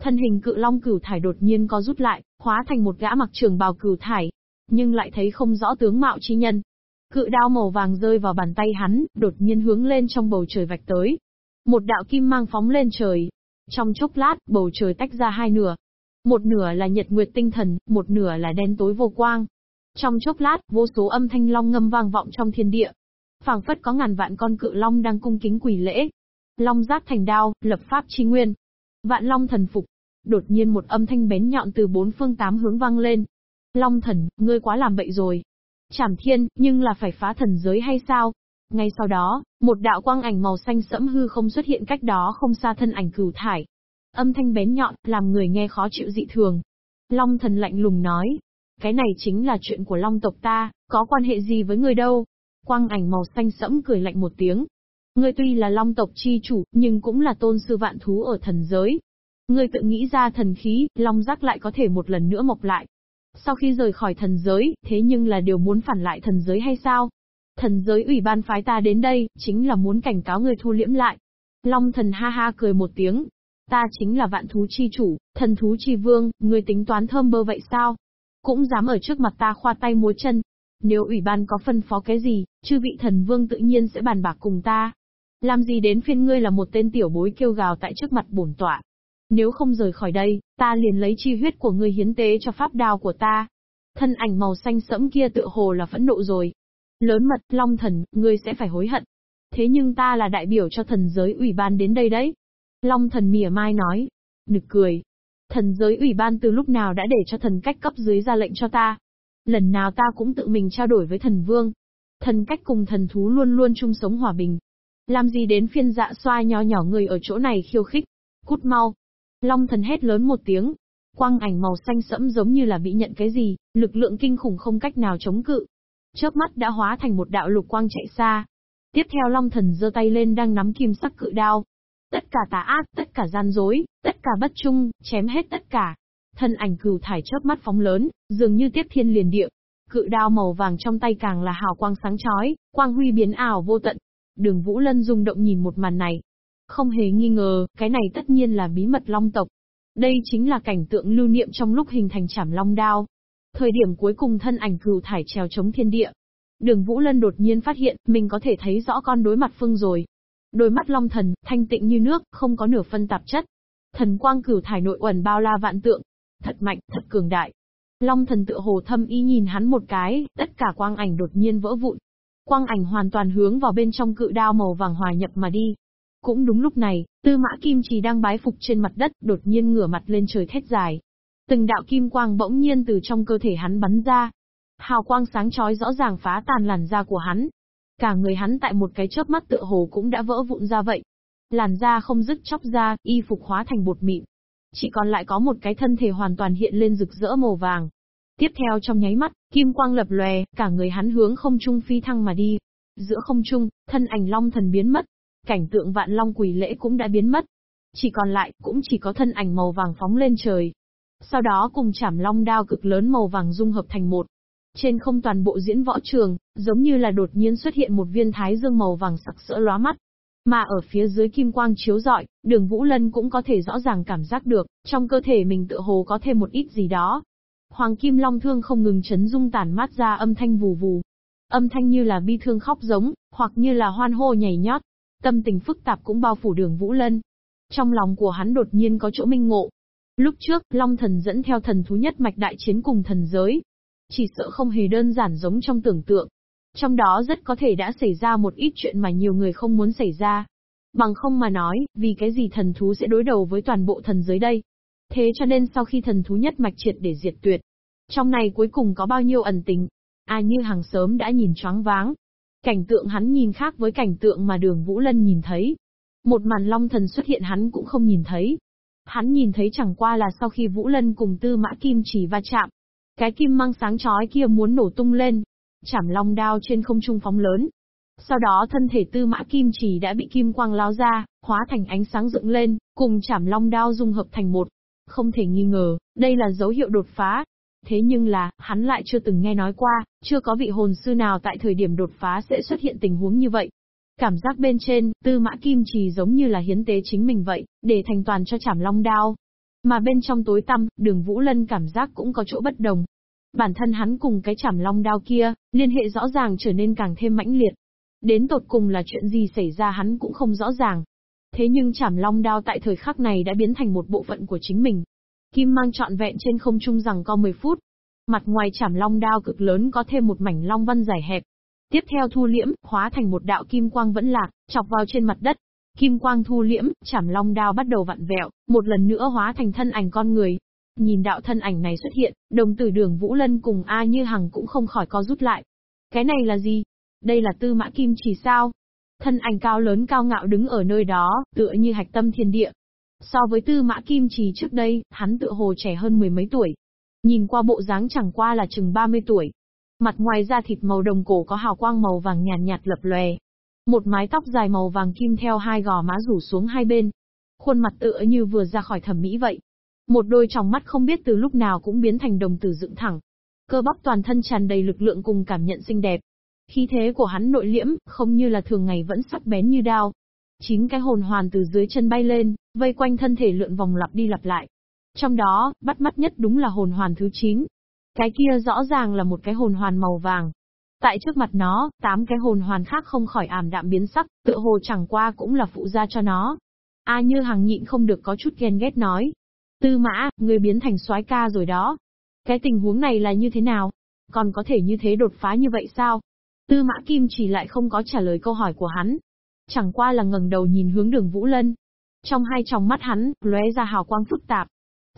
Thân hình cự long cửu thải đột nhiên có rút lại, hóa thành một gã mặc trường bào cửu thải, nhưng lại thấy không rõ tướng mạo chi nhân. Cự đao màu vàng rơi vào bàn tay hắn, đột nhiên hướng lên trong bầu trời vạch tới. Một đạo kim mang phóng lên trời. Trong chốc lát, bầu trời tách ra hai nửa. Một nửa là nhật nguyệt tinh thần, một nửa là đen tối vô quang. Trong chốc lát, vô số âm thanh long ngâm vang vọng trong thiên địa. phảng phất có ngàn vạn con cự long đang cung kính quỳ lễ. Long giáp thành đao, lập pháp chi nguyên. Vạn long thần phục. Đột nhiên một âm thanh bén nhọn từ bốn phương tám hướng vang lên. Long thần, ngươi quá làm bậy rồi. Chảm thiên, nhưng là phải phá thần giới hay sao? Ngay sau đó, một đạo quang ảnh màu xanh sẫm hư không xuất hiện cách đó không xa thân ảnh cửu thải. Âm thanh bén nhọn, làm người nghe khó chịu dị thường. Long thần lạnh lùng nói, cái này chính là chuyện của long tộc ta, có quan hệ gì với người đâu. Quang ảnh màu xanh sẫm cười lạnh một tiếng. Ngươi tuy là long tộc chi chủ, nhưng cũng là tôn sư vạn thú ở thần giới. Ngươi tự nghĩ ra thần khí, long giác lại có thể một lần nữa mọc lại. Sau khi rời khỏi thần giới, thế nhưng là điều muốn phản lại thần giới hay sao? Thần giới ủy ban phái ta đến đây, chính là muốn cảnh cáo người thu liễm lại. Long thần ha ha cười một tiếng. Ta chính là vạn thú chi chủ, thần thú chi vương, ngươi tính toán thơm bơ vậy sao? Cũng dám ở trước mặt ta khoa tay múa chân. Nếu ủy ban có phân phó cái gì, chư vị thần vương tự nhiên sẽ bàn bạc cùng ta. Làm gì đến phiên ngươi là một tên tiểu bối kêu gào tại trước mặt bổn tọa. Nếu không rời khỏi đây, ta liền lấy chi huyết của ngươi hiến tế cho pháp đao của ta. Thân ảnh màu xanh sẫm kia tựa hồ là phẫn nộ rồi. Lớn mật, long thần, ngươi sẽ phải hối hận. Thế nhưng ta là đại biểu cho thần giới ủy ban đến đây đấy. Long thần mỉa mai nói. Nực cười, Thần giới ủy ban từ lúc nào đã để cho thần cách cấp dưới ra lệnh cho ta. Lần nào ta cũng tự mình trao đổi với thần vương. Thần cách cùng thần thú luôn luôn chung sống hòa bình. Làm gì đến phiên dạ xoa nho nhỏ người ở chỗ này khiêu khích. Cút mau. Long thần hét lớn một tiếng. Quang ảnh màu xanh sẫm giống như là bị nhận cái gì, lực lượng kinh khủng không cách nào chống cự. Chớp mắt đã hóa thành một đạo lục quang chạy xa. Tiếp theo Long thần giơ tay lên đang nắm kim sắc cự đao, Tất cả tà ác, tất cả gian dối, tất cả bất trung, chém hết tất cả. Thân ảnh cửu thải chớp mắt phóng lớn, dường như tiếp thiên liền địa. Cự đao màu vàng trong tay càng là hào quang sáng chói, quang huy biến ảo vô tận. Đường Vũ Lân rung động nhìn một màn này. Không hề nghi ngờ, cái này tất nhiên là bí mật long tộc. Đây chính là cảnh tượng lưu niệm trong lúc hình thành chảm long đao. Thời điểm cuối cùng thân ảnh cửu thải trèo chống thiên địa. Đường Vũ Lân đột nhiên phát hiện, mình có thể thấy rõ con đối mặt phương rồi. Đôi mắt long thần, thanh tịnh như nước, không có nửa phân tạp chất. Thần quang cửu thải nội uẩn bao la vạn tượng. Thật mạnh, thật cường đại. Long thần tựa hồ thâm ý nhìn hắn một cái, tất cả quang ảnh đột nhiên vỡ vụn. Quang ảnh hoàn toàn hướng vào bên trong cự đao màu vàng hòa nhập mà đi. Cũng đúng lúc này, tư mã kim trì đang bái phục trên mặt đất, đột nhiên ngửa mặt lên trời thét dài. Từng đạo kim quang bỗng nhiên từ trong cơ thể hắn bắn ra. Hào quang sáng chói rõ ràng phá tàn làn da của hắn, Cả người hắn tại một cái chớp mắt tựa hồ cũng đã vỡ vụn ra vậy. Làn da không dứt chóc ra, y phục hóa thành bột mịn. Chỉ còn lại có một cái thân thể hoàn toàn hiện lên rực rỡ màu vàng. Tiếp theo trong nháy mắt, kim quang lập lòe, cả người hắn hướng không trung phi thăng mà đi. Giữa không trung, thân ảnh long thần biến mất. Cảnh tượng vạn long quỷ lễ cũng đã biến mất. Chỉ còn lại, cũng chỉ có thân ảnh màu vàng phóng lên trời. Sau đó cùng chảm long đao cực lớn màu vàng dung hợp thành một. Trên không toàn bộ diễn võ trường, giống như là đột nhiên xuất hiện một viên thái dương màu vàng sặc sỡ lóa mắt. Mà ở phía dưới kim quang chiếu rọi, đường Vũ Lân cũng có thể rõ ràng cảm giác được, trong cơ thể mình tựa hồ có thêm một ít gì đó. Hoàng Kim Long Thương không ngừng chấn dung tản mát ra âm thanh vù vù. Âm thanh như là bi thương khóc giống, hoặc như là hoan hô nhảy nhót. Tâm tình phức tạp cũng bao phủ đường Vũ Lân. Trong lòng của hắn đột nhiên có chỗ minh ngộ. Lúc trước, Long Thần dẫn theo thần thú nhất mạch đại chiến cùng thần giới, chỉ sợ không hề đơn giản giống trong tưởng tượng. Trong đó rất có thể đã xảy ra một ít chuyện mà nhiều người không muốn xảy ra. Bằng không mà nói, vì cái gì thần thú sẽ đối đầu với toàn bộ thần giới đây. Thế cho nên sau khi thần thú nhất mạch triệt để diệt tuyệt, trong này cuối cùng có bao nhiêu ẩn tình, ai như hàng sớm đã nhìn choáng váng. Cảnh tượng hắn nhìn khác với cảnh tượng mà đường Vũ Lân nhìn thấy. Một màn long thần xuất hiện hắn cũng không nhìn thấy. Hắn nhìn thấy chẳng qua là sau khi Vũ Lân cùng Tư Mã Kim chỉ va chạm, cái kim mang sáng chói kia muốn nổ tung lên. Chảm long đao trên không trung phóng lớn. Sau đó thân thể tư mã kim chỉ đã bị kim quang lao ra, hóa thành ánh sáng dựng lên, cùng chảm long đao dung hợp thành một. Không thể nghi ngờ, đây là dấu hiệu đột phá. Thế nhưng là, hắn lại chưa từng nghe nói qua, chưa có vị hồn sư nào tại thời điểm đột phá sẽ xuất hiện tình huống như vậy. Cảm giác bên trên, tư mã kim trì giống như là hiến tế chính mình vậy, để thành toàn cho chảm long đao. Mà bên trong tối tăm, đường Vũ Lân cảm giác cũng có chỗ bất đồng. Bản thân hắn cùng cái chảm long đao kia, liên hệ rõ ràng trở nên càng thêm mãnh liệt. Đến tột cùng là chuyện gì xảy ra hắn cũng không rõ ràng. Thế nhưng chảm long đao tại thời khắc này đã biến thành một bộ phận của chính mình. Kim mang trọn vẹn trên không trung rằng có 10 phút. Mặt ngoài chảm long đao cực lớn có thêm một mảnh long văn dài hẹp. Tiếp theo thu liễm, hóa thành một đạo kim quang vẫn lạc, chọc vào trên mặt đất. Kim quang thu liễm, chảm long đao bắt đầu vặn vẹo, một lần nữa hóa thành thân ảnh con người. Nhìn đạo thân ảnh này xuất hiện, đồng tử đường Vũ Lân cùng A Như Hằng cũng không khỏi co rút lại. Cái này là gì? Đây là tư mã kim chỉ sao? Thân ảnh cao lớn cao ngạo đứng ở nơi đó, tựa như hạch tâm thiên địa. So với tư mã kim trì trước đây, hắn tựa hồ trẻ hơn mười mấy tuổi. Nhìn qua bộ dáng chẳng qua là chừng 30 tuổi. Mặt ngoài da thịt màu đồng cổ có hào quang màu vàng nhàn nhạt, nhạt lập lòe. Một mái tóc dài màu vàng kim theo hai gò má rủ xuống hai bên. Khuôn mặt tựa như vừa ra khỏi thẩm mỹ vậy. Một đôi tròng mắt không biết từ lúc nào cũng biến thành đồng tử dựng thẳng. Cơ bắp toàn thân tràn đầy lực lượng cùng cảm nhận xinh đẹp. Khí thế của hắn nội liễm, không như là thường ngày vẫn sắc bén như đao. Chín cái hồn hoàn từ dưới chân bay lên, vây quanh thân thể lượn vòng lặp đi lặp lại. Trong đó, bắt mắt nhất đúng là hồn hoàn thứ 9. Cái kia rõ ràng là một cái hồn hoàn màu vàng. Tại trước mặt nó, tám cái hồn hoàn khác không khỏi ảm đạm biến sắc, tựa hồ chẳng qua cũng là phụ gia cho nó. A như hàng nhịn không được có chút ghen ghét nói. Tư mã, người biến thành soái ca rồi đó. Cái tình huống này là như thế nào? Còn có thể như thế đột phá như vậy sao? Tư mã kim chỉ lại không có trả lời câu hỏi của hắn. Chẳng qua là ngẩng đầu nhìn hướng đường Vũ Lân. Trong hai tròng mắt hắn, lóe ra hào quang phức tạp.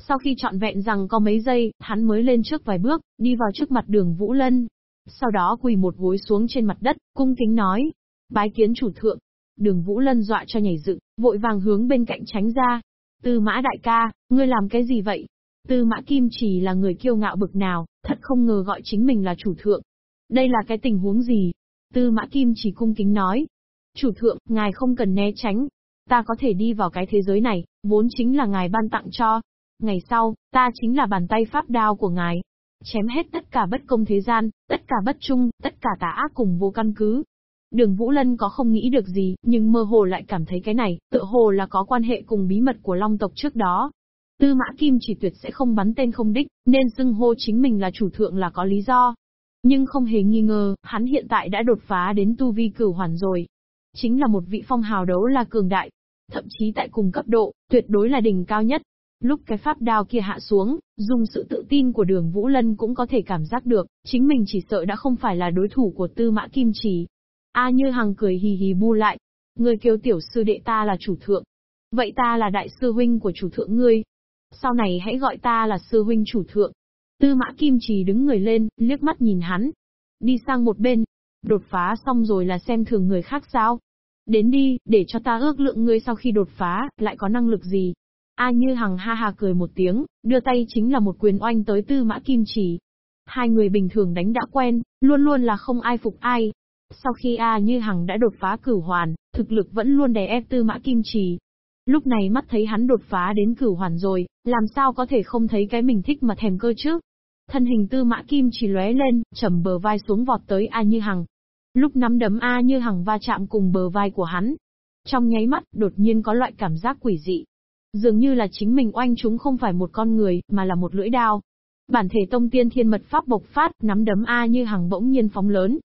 Sau khi trọn vẹn rằng có mấy giây, hắn mới lên trước vài bước, đi vào trước mặt đường Vũ Lân. Sau đó quỳ một gối xuống trên mặt đất, cung kính nói. Bái kiến chủ thượng. Đường Vũ Lân dọa cho nhảy dựng, vội vàng hướng bên cạnh tránh ra. Tư mã đại ca, ngươi làm cái gì vậy? Tư mã kim chỉ là người kiêu ngạo bực nào, thật không ngờ gọi chính mình là chủ thượng. Đây là cái tình huống gì? Tư mã kim chỉ cung kính nói. Chủ thượng, ngài không cần né tránh. Ta có thể đi vào cái thế giới này, vốn chính là ngài ban tặng cho. Ngày sau, ta chính là bàn tay pháp đao của ngài. Chém hết tất cả bất công thế gian, tất cả bất trung, tất cả tà ác cùng vô căn cứ. Đường Vũ Lân có không nghĩ được gì, nhưng mơ hồ lại cảm thấy cái này, tựa hồ là có quan hệ cùng bí mật của Long tộc trước đó. Tư Mã Kim chỉ tuyệt sẽ không bắn tên không đích, nên xưng hô chính mình là chủ thượng là có lý do. Nhưng không hề nghi ngờ, hắn hiện tại đã đột phá đến tu vi cửu hoàn rồi. Chính là một vị phong hào đấu là cường đại. Thậm chí tại cùng cấp độ, tuyệt đối là đỉnh cao nhất. Lúc cái pháp đao kia hạ xuống, dùng sự tự tin của đường Vũ Lân cũng có thể cảm giác được, chính mình chỉ sợ đã không phải là đối thủ của tư mã kim trì. A như hằng cười hì hì bu lại. Người kêu tiểu sư đệ ta là chủ thượng. Vậy ta là đại sư huynh của chủ thượng ngươi. Sau này hãy gọi ta là sư huynh chủ thượng. Tư mã kim trì đứng người lên, liếc mắt nhìn hắn. Đi sang một bên. Đột phá xong rồi là xem thường người khác sao? Đến đi, để cho ta ước lượng ngươi sau khi đột phá, lại có năng lực gì? A Như Hằng ha ha cười một tiếng, đưa tay chính là một quyền oanh tới Tư Mã Kim Chỉ. Hai người bình thường đánh đã quen, luôn luôn là không ai phục ai. Sau khi A Như Hằng đã đột phá cửu hoàn, thực lực vẫn luôn đè ép Tư Mã Kim Chỉ. Lúc này mắt thấy hắn đột phá đến cửu hoàn rồi, làm sao có thể không thấy cái mình thích mà thèm cơ chứ? Thân hình Tư Mã Kim chỉ lóe lên, trầm bờ vai xuống vọt tới A Như Hằng. Lúc nắm đấm A Như Hằng va chạm cùng bờ vai của hắn. Trong nháy mắt, đột nhiên có loại cảm giác quỷ dị, Dường như là chính mình oanh chúng không phải một con người, mà là một lưỡi đao. Bản thể tông tiên thiên mật pháp bộc phát, nắm đấm A như hằng bỗng nhiên phóng lớn.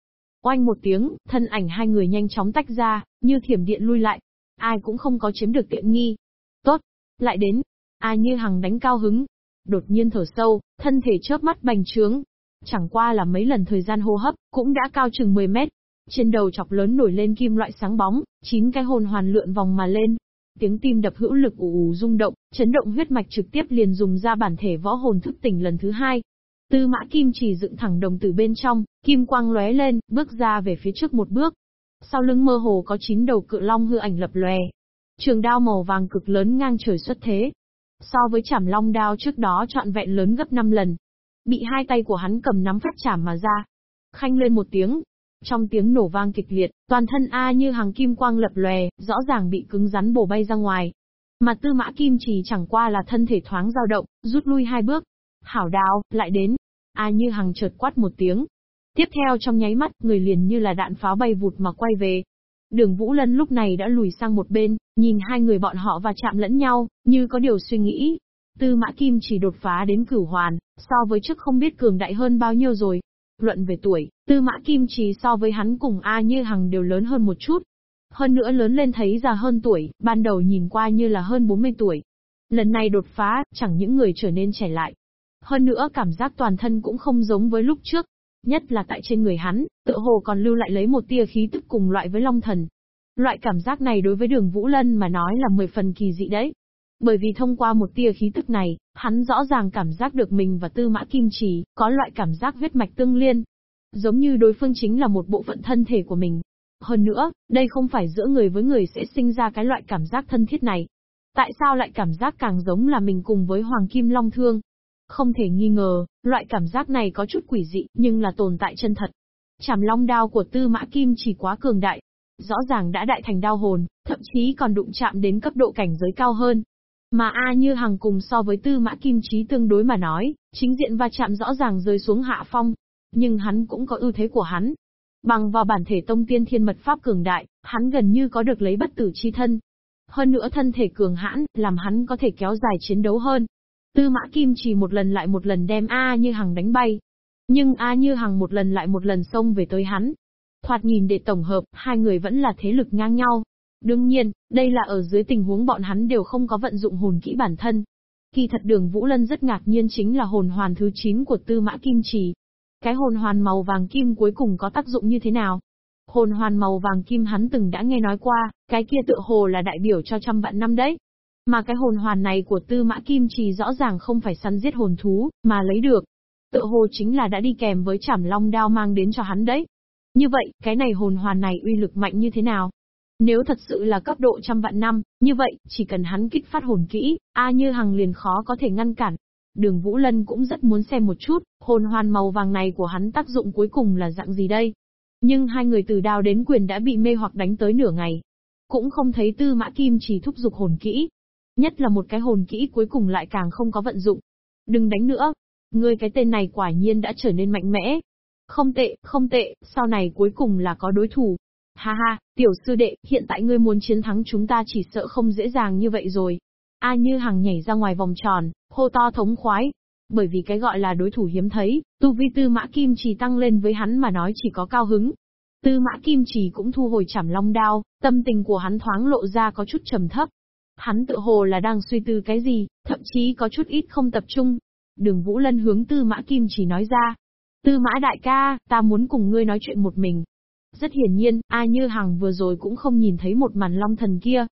Oanh một tiếng, thân ảnh hai người nhanh chóng tách ra, như thiểm điện lui lại. Ai cũng không có chiếm được tiện nghi. Tốt, lại đến. A như hằng đánh cao hứng. Đột nhiên thở sâu, thân thể chớp mắt bành trướng. Chẳng qua là mấy lần thời gian hô hấp, cũng đã cao chừng 10 mét. Trên đầu chọc lớn nổi lên kim loại sáng bóng, chín cái hồn hoàn lượn vòng mà lên, Tiếng tim đập hữu lực ù ù rung động, chấn động huyết mạch trực tiếp liền dùng ra bản thể võ hồn thức tỉnh lần thứ hai. Tư mã kim chỉ dựng thẳng đồng tử bên trong, kim quang lóe lên, bước ra về phía trước một bước. Sau lưng mơ hồ có chín đầu cự long hư ảnh lập lòe. Trường đao màu vàng cực lớn ngang trời xuất thế. So với chảm long đao trước đó trọn vẹn lớn gấp 5 lần. Bị hai tay của hắn cầm nắm phát chảm mà ra. Khanh lên một tiếng, trong tiếng nổ vang kịch liệt, toàn thân A như hàng kim quang lập lòe, rõ ràng bị cứng rắn bổ bay ra ngoài. Mà tư mã kim chỉ chẳng qua là thân thể thoáng dao động, rút lui hai bước. Hảo đao lại đến. A như hàng chợt quát một tiếng. Tiếp theo trong nháy mắt, người liền như là đạn pháo bay vụt mà quay về. Đường Vũ Lân lúc này đã lùi sang một bên, nhìn hai người bọn họ và chạm lẫn nhau, như có điều suy nghĩ. Tư Mã Kim chỉ đột phá đến cửu hoàn, so với trước không biết cường đại hơn bao nhiêu rồi. Luận về tuổi, Tư Mã Kim chỉ so với hắn cùng A Như Hằng đều lớn hơn một chút. Hơn nữa lớn lên thấy già hơn tuổi, ban đầu nhìn qua như là hơn 40 tuổi. Lần này đột phá, chẳng những người trở nên trẻ lại. Hơn nữa cảm giác toàn thân cũng không giống với lúc trước. Nhất là tại trên người hắn, tựa hồ còn lưu lại lấy một tia khí tức cùng loại với long thần. Loại cảm giác này đối với đường Vũ Lân mà nói là 10 phần kỳ dị đấy. Bởi vì thông qua một tia khí tức này, hắn rõ ràng cảm giác được mình và tư mã kim trì, có loại cảm giác huyết mạch tương liên. Giống như đối phương chính là một bộ phận thân thể của mình. Hơn nữa, đây không phải giữa người với người sẽ sinh ra cái loại cảm giác thân thiết này. Tại sao lại cảm giác càng giống là mình cùng với Hoàng Kim Long Thương? Không thể nghi ngờ, loại cảm giác này có chút quỷ dị, nhưng là tồn tại chân thật. Chảm long đao của tư mã kim chỉ quá cường đại. Rõ ràng đã đại thành đao hồn, thậm chí còn đụng chạm đến cấp độ cảnh giới cao hơn. Mà A như hàng cùng so với tư mã kim trí tương đối mà nói, chính diện va chạm rõ ràng rơi xuống hạ phong. Nhưng hắn cũng có ưu thế của hắn. Bằng vào bản thể tông tiên thiên mật pháp cường đại, hắn gần như có được lấy bất tử chi thân. Hơn nữa thân thể cường hãn, làm hắn có thể kéo dài chiến đấu hơn. Tư mã kim chỉ một lần lại một lần đem A như Hằng đánh bay. Nhưng A như Hằng một lần lại một lần xông về tới hắn. Thoạt nhìn để tổng hợp, hai người vẫn là thế lực ngang nhau, Đương nhiên, đây là ở dưới tình huống bọn hắn đều không có vận dụng hồn kỹ bản thân. Kỳ thật đường Vũ Lân rất ngạc nhiên chính là hồn hoàn thứ 9 của tư mã kim trì. Cái hồn hoàn màu vàng kim cuối cùng có tác dụng như thế nào? Hồn hoàn màu vàng kim hắn từng đã nghe nói qua, cái kia tựa hồ là đại biểu cho trăm vạn năm đấy. Mà cái hồn hoàn này của tư mã kim trì rõ ràng không phải săn giết hồn thú, mà lấy được. Tựa hồ chính là đã đi kèm với chảm long đao mang đến cho hắn đấy. Như vậy, cái này hồn hoàn này uy lực mạnh như thế nào? Nếu thật sự là cấp độ trăm vạn năm, như vậy, chỉ cần hắn kích phát hồn kỹ, A Như Hằng liền khó có thể ngăn cản. Đường Vũ Lân cũng rất muốn xem một chút, hồn hoàn màu vàng này của hắn tác dụng cuối cùng là dạng gì đây. Nhưng hai người từ đao đến quyền đã bị mê hoặc đánh tới nửa ngày. Cũng không thấy tư mã kim chỉ thúc giục hồn kỹ. Nhất là một cái hồn kỹ cuối cùng lại càng không có vận dụng. Đừng đánh nữa. Ngươi cái tên này quả nhiên đã trở nên mạnh mẽ. Không tệ, không tệ, sau này cuối cùng là có đối thủ. Ha ha, tiểu sư đệ, hiện tại ngươi muốn chiến thắng chúng ta chỉ sợ không dễ dàng như vậy rồi. A Như Hằng nhảy ra ngoài vòng tròn, hô to thống khoái. Bởi vì cái gọi là đối thủ hiếm thấy, tu vi tư mã kim chỉ tăng lên với hắn mà nói chỉ có cao hứng. Tư mã kim chỉ cũng thu hồi chảm long đao, tâm tình của hắn thoáng lộ ra có chút trầm thấp. Hắn tự hồ là đang suy tư cái gì, thậm chí có chút ít không tập trung. Đường Vũ Lân hướng tư mã kim chỉ nói ra. Tư mã đại ca, ta muốn cùng ngươi nói chuyện một mình. Rất hiển nhiên, A Như Hằng vừa rồi cũng không nhìn thấy một màn long thần kia.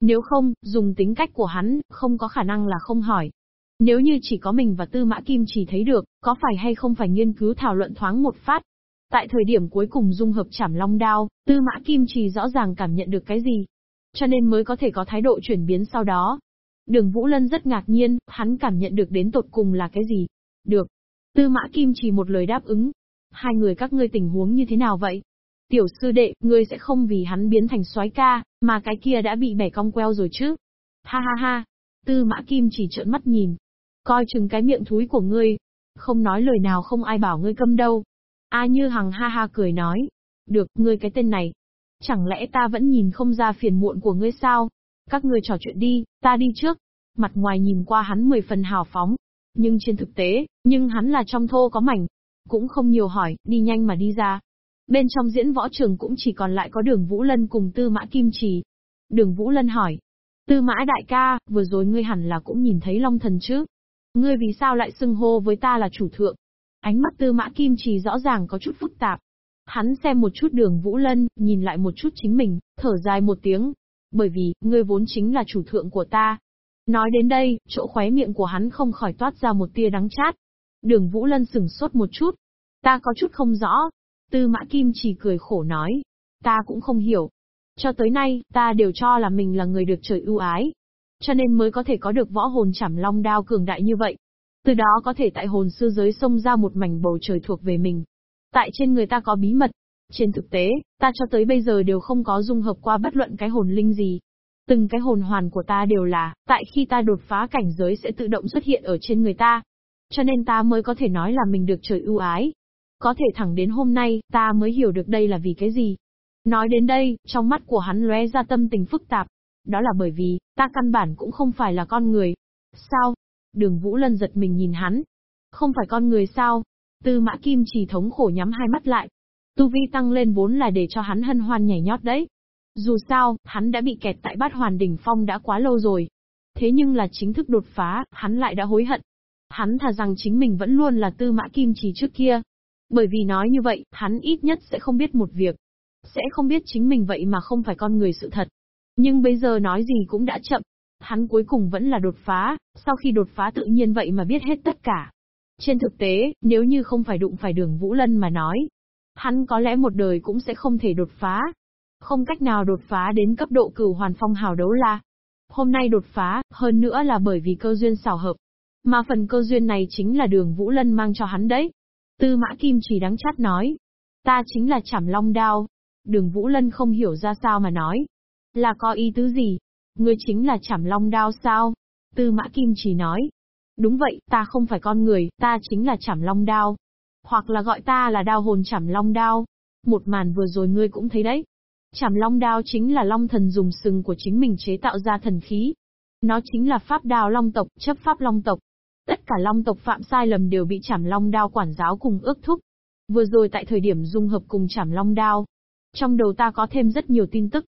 Nếu không, dùng tính cách của hắn, không có khả năng là không hỏi. Nếu như chỉ có mình và Tư Mã Kim chỉ thấy được, có phải hay không phải nghiên cứu thảo luận thoáng một phát. Tại thời điểm cuối cùng dung hợp chảm long đao, Tư Mã Kim chỉ rõ ràng cảm nhận được cái gì. Cho nên mới có thể có thái độ chuyển biến sau đó. Đường Vũ Lân rất ngạc nhiên, hắn cảm nhận được đến tột cùng là cái gì. Được. Tư Mã Kim chỉ một lời đáp ứng. Hai người các ngươi tình huống như thế nào vậy? Tiểu sư đệ, ngươi sẽ không vì hắn biến thành soái ca, mà cái kia đã bị bẻ cong queo rồi chứ. Ha ha ha. Tư mã kim chỉ trợn mắt nhìn. Coi chừng cái miệng thúi của ngươi. Không nói lời nào không ai bảo ngươi câm đâu. A như hằng ha ha cười nói. Được, ngươi cái tên này. Chẳng lẽ ta vẫn nhìn không ra phiền muộn của ngươi sao? Các ngươi trò chuyện đi, ta đi trước. Mặt ngoài nhìn qua hắn mười phần hào phóng. Nhưng trên thực tế, nhưng hắn là trong thô có mảnh. Cũng không nhiều hỏi, đi nhanh mà đi ra. Bên trong diễn võ trường cũng chỉ còn lại có đường Vũ Lân cùng Tư Mã Kim Trì. Đường Vũ Lân hỏi. Tư Mã đại ca, vừa rồi ngươi hẳn là cũng nhìn thấy Long Thần chứ? Ngươi vì sao lại xưng hô với ta là chủ thượng? Ánh mắt Tư Mã Kim Trì rõ ràng có chút phức tạp. Hắn xem một chút đường Vũ Lân, nhìn lại một chút chính mình, thở dài một tiếng. Bởi vì, ngươi vốn chính là chủ thượng của ta. Nói đến đây, chỗ khóe miệng của hắn không khỏi toát ra một tia đắng chát. Đường Vũ Lân sừng sốt một chút. Ta có chút không rõ, Tư Mã Kim chỉ cười khổ nói. Ta cũng không hiểu. Cho tới nay, ta đều cho là mình là người được trời ưu ái. Cho nên mới có thể có được võ hồn chảm long đao cường đại như vậy. Từ đó có thể tại hồn sư giới xông ra một mảnh bầu trời thuộc về mình. Tại trên người ta có bí mật. Trên thực tế, ta cho tới bây giờ đều không có dung hợp qua bất luận cái hồn linh gì. Từng cái hồn hoàn của ta đều là, tại khi ta đột phá cảnh giới sẽ tự động xuất hiện ở trên người ta. Cho nên ta mới có thể nói là mình được trời ưu ái. Có thể thẳng đến hôm nay, ta mới hiểu được đây là vì cái gì. Nói đến đây, trong mắt của hắn lóe ra tâm tình phức tạp. Đó là bởi vì, ta căn bản cũng không phải là con người. Sao? Đường Vũ Lân giật mình nhìn hắn. Không phải con người sao? Tư mã kim chỉ thống khổ nhắm hai mắt lại. Tu vi tăng lên vốn là để cho hắn hân hoan nhảy nhót đấy. Dù sao, hắn đã bị kẹt tại bát hoàn đỉnh phong đã quá lâu rồi. Thế nhưng là chính thức đột phá, hắn lại đã hối hận. Hắn thà rằng chính mình vẫn luôn là tư mã kim chỉ trước kia. Bởi vì nói như vậy, hắn ít nhất sẽ không biết một việc. Sẽ không biết chính mình vậy mà không phải con người sự thật. Nhưng bây giờ nói gì cũng đã chậm. Hắn cuối cùng vẫn là đột phá, sau khi đột phá tự nhiên vậy mà biết hết tất cả. Trên thực tế, nếu như không phải đụng phải đường Vũ Lân mà nói, hắn có lẽ một đời cũng sẽ không thể đột phá. Không cách nào đột phá đến cấp độ cửu hoàn phong hào đấu la. Hôm nay đột phá, hơn nữa là bởi vì cơ duyên xảo hợp. Mà phần cơ duyên này chính là đường Vũ Lân mang cho hắn đấy. Tư mã kim chỉ đắng chát nói. Ta chính là chảm long đao. Đường Vũ Lân không hiểu ra sao mà nói. Là có ý tứ gì? Ngươi chính là chảm long đao sao? Tư mã kim chỉ nói. Đúng vậy, ta không phải con người, ta chính là chảm long đao. Hoặc là gọi ta là đao hồn chảm long đao. Một màn vừa rồi ngươi cũng thấy đấy. Chảm long đao chính là long thần dùng sừng của chính mình chế tạo ra thần khí. Nó chính là pháp đao long tộc, chấp pháp long tộc. Tất cả long tộc phạm sai lầm đều bị chảm long đao quản giáo cùng ước thúc. Vừa rồi tại thời điểm dung hợp cùng chảm long đao. Trong đầu ta có thêm rất nhiều tin tức.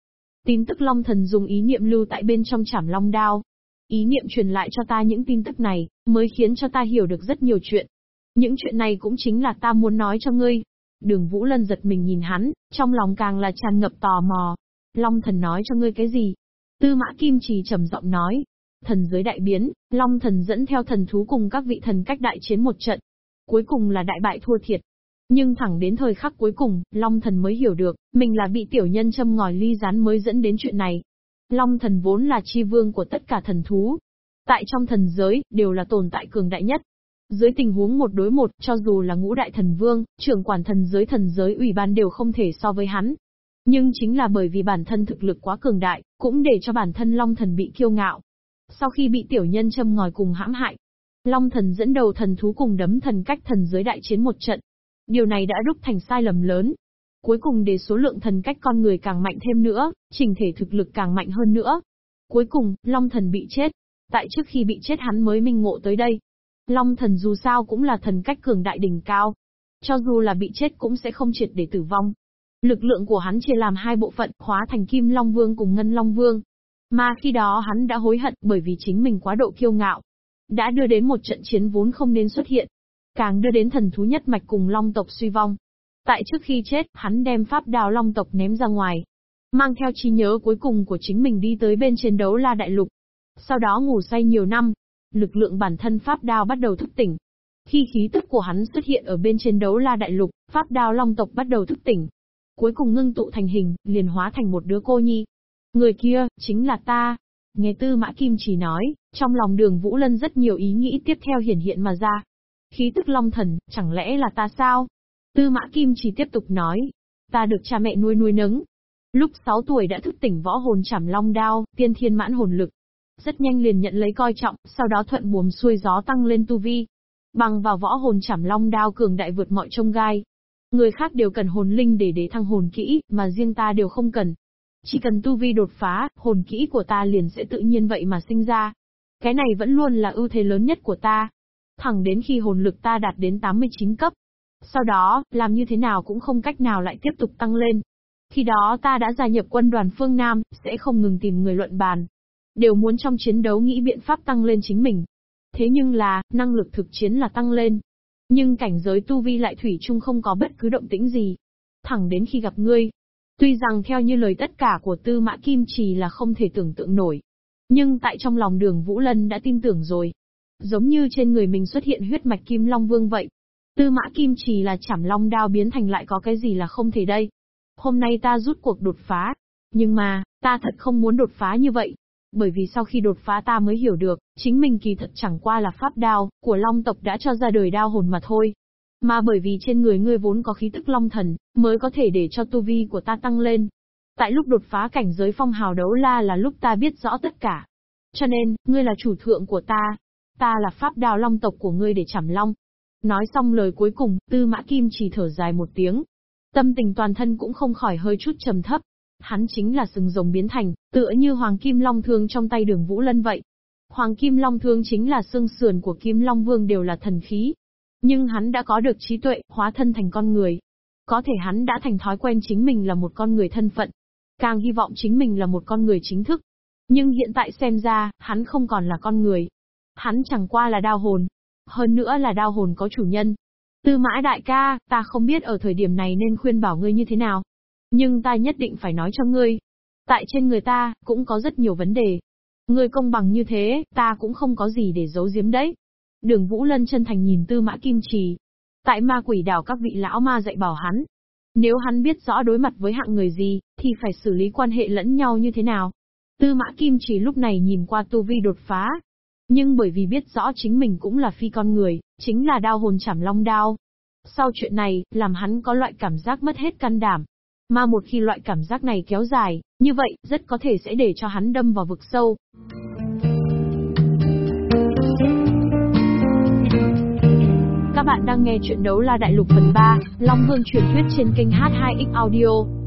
Tin tức long thần dùng ý niệm lưu tại bên trong chảm long đao. Ý niệm truyền lại cho ta những tin tức này, mới khiến cho ta hiểu được rất nhiều chuyện. Những chuyện này cũng chính là ta muốn nói cho ngươi. Đường Vũ Lân giật mình nhìn hắn, trong lòng càng là tràn ngập tò mò. Long thần nói cho ngươi cái gì? Tư mã Kim Trì trầm giọng nói. Thần giới đại biến, Long thần dẫn theo thần thú cùng các vị thần cách đại chiến một trận. Cuối cùng là đại bại thua thiệt. Nhưng thẳng đến thời khắc cuối cùng, Long thần mới hiểu được, mình là bị tiểu nhân châm ngòi ly rán mới dẫn đến chuyện này. Long thần vốn là chi vương của tất cả thần thú. Tại trong thần giới, đều là tồn tại cường đại nhất. Dưới tình huống một đối một, cho dù là ngũ đại thần vương, trưởng quản thần giới thần giới ủy ban đều không thể so với hắn. Nhưng chính là bởi vì bản thân thực lực quá cường đại, cũng để cho bản thân Long thần bị kiêu ngạo. Sau khi bị tiểu nhân châm ngòi cùng hãm hại, Long thần dẫn đầu thần thú cùng đấm thần cách thần giới đại chiến một trận. Điều này đã đúc thành sai lầm lớn, Cuối cùng để số lượng thần cách con người càng mạnh thêm nữa, trình thể thực lực càng mạnh hơn nữa. Cuối cùng, Long thần bị chết. Tại trước khi bị chết hắn mới minh ngộ tới đây. Long thần dù sao cũng là thần cách cường đại đỉnh cao. Cho dù là bị chết cũng sẽ không triệt để tử vong. Lực lượng của hắn chia làm hai bộ phận, hóa thành Kim Long Vương cùng Ngân Long Vương. Mà khi đó hắn đã hối hận bởi vì chính mình quá độ kiêu ngạo. Đã đưa đến một trận chiến vốn không nên xuất hiện. Càng đưa đến thần thú nhất mạch cùng Long tộc suy vong. Tại trước khi chết, hắn đem pháp đào long tộc ném ra ngoài. Mang theo trí nhớ cuối cùng của chính mình đi tới bên chiến đấu la đại lục. Sau đó ngủ say nhiều năm, lực lượng bản thân pháp đao bắt đầu thức tỉnh. Khi khí tức của hắn xuất hiện ở bên chiến đấu la đại lục, pháp đao long tộc bắt đầu thức tỉnh. Cuối cùng ngưng tụ thành hình, liền hóa thành một đứa cô nhi. Người kia, chính là ta. Nghe tư mã kim chỉ nói, trong lòng đường Vũ Lân rất nhiều ý nghĩ tiếp theo hiển hiện mà ra. Khí tức long thần, chẳng lẽ là ta sao? Tư Mã Kim chỉ tiếp tục nói, ta được cha mẹ nuôi nuôi nấng. Lúc 6 tuổi đã thức tỉnh võ hồn chảm long đao, tiên thiên mãn hồn lực. Rất nhanh liền nhận lấy coi trọng, sau đó thuận buồm xuôi gió tăng lên tu vi. Bằng vào võ hồn chảm long đao cường đại vượt mọi trông gai. Người khác đều cần hồn linh để để thăng hồn kỹ, mà riêng ta đều không cần. Chỉ cần tu vi đột phá, hồn kỹ của ta liền sẽ tự nhiên vậy mà sinh ra. Cái này vẫn luôn là ưu thế lớn nhất của ta. Thẳng đến khi hồn lực ta đạt đến 89 cấp, sau đó, làm như thế nào cũng không cách nào lại tiếp tục tăng lên. Khi đó ta đã gia nhập quân đoàn phương Nam, sẽ không ngừng tìm người luận bàn. Đều muốn trong chiến đấu nghĩ biện pháp tăng lên chính mình. Thế nhưng là, năng lực thực chiến là tăng lên. Nhưng cảnh giới tu vi lại thủy chung không có bất cứ động tĩnh gì. Thẳng đến khi gặp ngươi. Tuy rằng theo như lời tất cả của Tư Mã Kim Trì là không thể tưởng tượng nổi. Nhưng tại trong lòng đường Vũ Lân đã tin tưởng rồi. Giống như trên người mình xuất hiện huyết mạch Kim Long Vương vậy. Tư mã kim trì là chảm long đao biến thành lại có cái gì là không thể đây. Hôm nay ta rút cuộc đột phá. Nhưng mà, ta thật không muốn đột phá như vậy. Bởi vì sau khi đột phá ta mới hiểu được, chính mình kỳ thật chẳng qua là pháp đao, của long tộc đã cho ra đời đao hồn mà thôi. Mà bởi vì trên người ngươi vốn có khí tức long thần, mới có thể để cho tu vi của ta tăng lên. Tại lúc đột phá cảnh giới phong hào đấu la là lúc ta biết rõ tất cả. Cho nên, ngươi là chủ thượng của ta. Ta là pháp đao long tộc của ngươi để chảm long. Nói xong lời cuối cùng, tư mã kim chỉ thở dài một tiếng. Tâm tình toàn thân cũng không khỏi hơi chút trầm thấp. Hắn chính là sừng rồng biến thành, tựa như hoàng kim long thương trong tay đường Vũ Lân vậy. Hoàng Kim Long Thương chính là xương sườn của Kim Long Vương đều là thần khí. Nhưng hắn đã có được trí tuệ, hóa thân thành con người. Có thể hắn đã thành thói quen chính mình là một con người thân phận. Càng hy vọng chính mình là một con người chính thức. Nhưng hiện tại xem ra, hắn không còn là con người. Hắn chẳng qua là đao hồn. Hơn nữa là đao hồn có chủ nhân. Tư mã đại ca, ta không biết ở thời điểm này nên khuyên bảo ngươi như thế nào. Nhưng ta nhất định phải nói cho ngươi. Tại trên người ta, cũng có rất nhiều vấn đề. Ngươi công bằng như thế, ta cũng không có gì để giấu giếm đấy. Đường Vũ Lân chân thành nhìn tư mã kim trì. Tại ma quỷ đảo các vị lão ma dạy bảo hắn. Nếu hắn biết rõ đối mặt với hạng người gì, thì phải xử lý quan hệ lẫn nhau như thế nào. Tư mã kim trì lúc này nhìn qua tu vi đột phá, nhưng bởi vì biết rõ chính mình cũng là phi con người, chính là đao hồn chảm long đao. Sau chuyện này, làm hắn có loại cảm giác mất hết can đảm. Mà một khi loại cảm giác này kéo dài, như vậy, rất có thể sẽ để cho hắn đâm vào vực sâu. Các bạn đang nghe chuyện đấu la đại lục phần 3, Long Vương truyền thuyết trên kênh H2X Audio.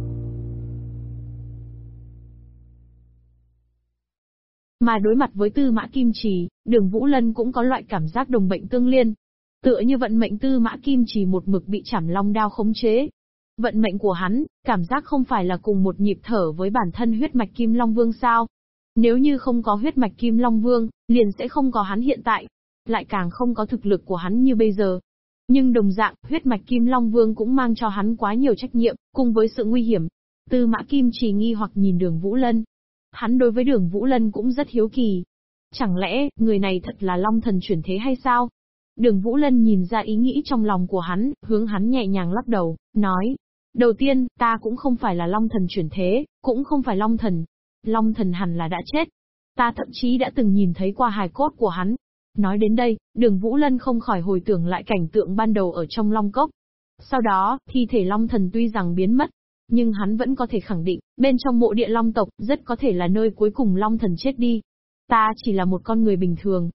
Mà đối mặt với tư mã kim trì, đường Vũ Lân cũng có loại cảm giác đồng bệnh tương liên. Tựa như vận mệnh tư mã kim trì một mực bị chảm long đao khống chế. Vận mệnh của hắn, cảm giác không phải là cùng một nhịp thở với bản thân huyết mạch kim long vương sao. Nếu như không có huyết mạch kim long vương, liền sẽ không có hắn hiện tại. Lại càng không có thực lực của hắn như bây giờ. Nhưng đồng dạng, huyết mạch kim long vương cũng mang cho hắn quá nhiều trách nhiệm, cùng với sự nguy hiểm. Tư mã kim trì nghi hoặc nhìn đường Vũ Lân, Hắn đối với đường Vũ Lân cũng rất hiếu kỳ. Chẳng lẽ, người này thật là long thần chuyển thế hay sao? Đường Vũ Lân nhìn ra ý nghĩ trong lòng của hắn, hướng hắn nhẹ nhàng lắc đầu, nói. Đầu tiên, ta cũng không phải là long thần chuyển thế, cũng không phải long thần. Long thần hẳn là đã chết. Ta thậm chí đã từng nhìn thấy qua hài cốt của hắn. Nói đến đây, đường Vũ Lân không khỏi hồi tưởng lại cảnh tượng ban đầu ở trong long cốc. Sau đó, thi thể long thần tuy rằng biến mất, nhưng hắn vẫn có thể khẳng định, bên trong mộ địa long tộc, rất có thể là nơi cuối cùng long thần chết đi. Ta chỉ là một con người bình thường.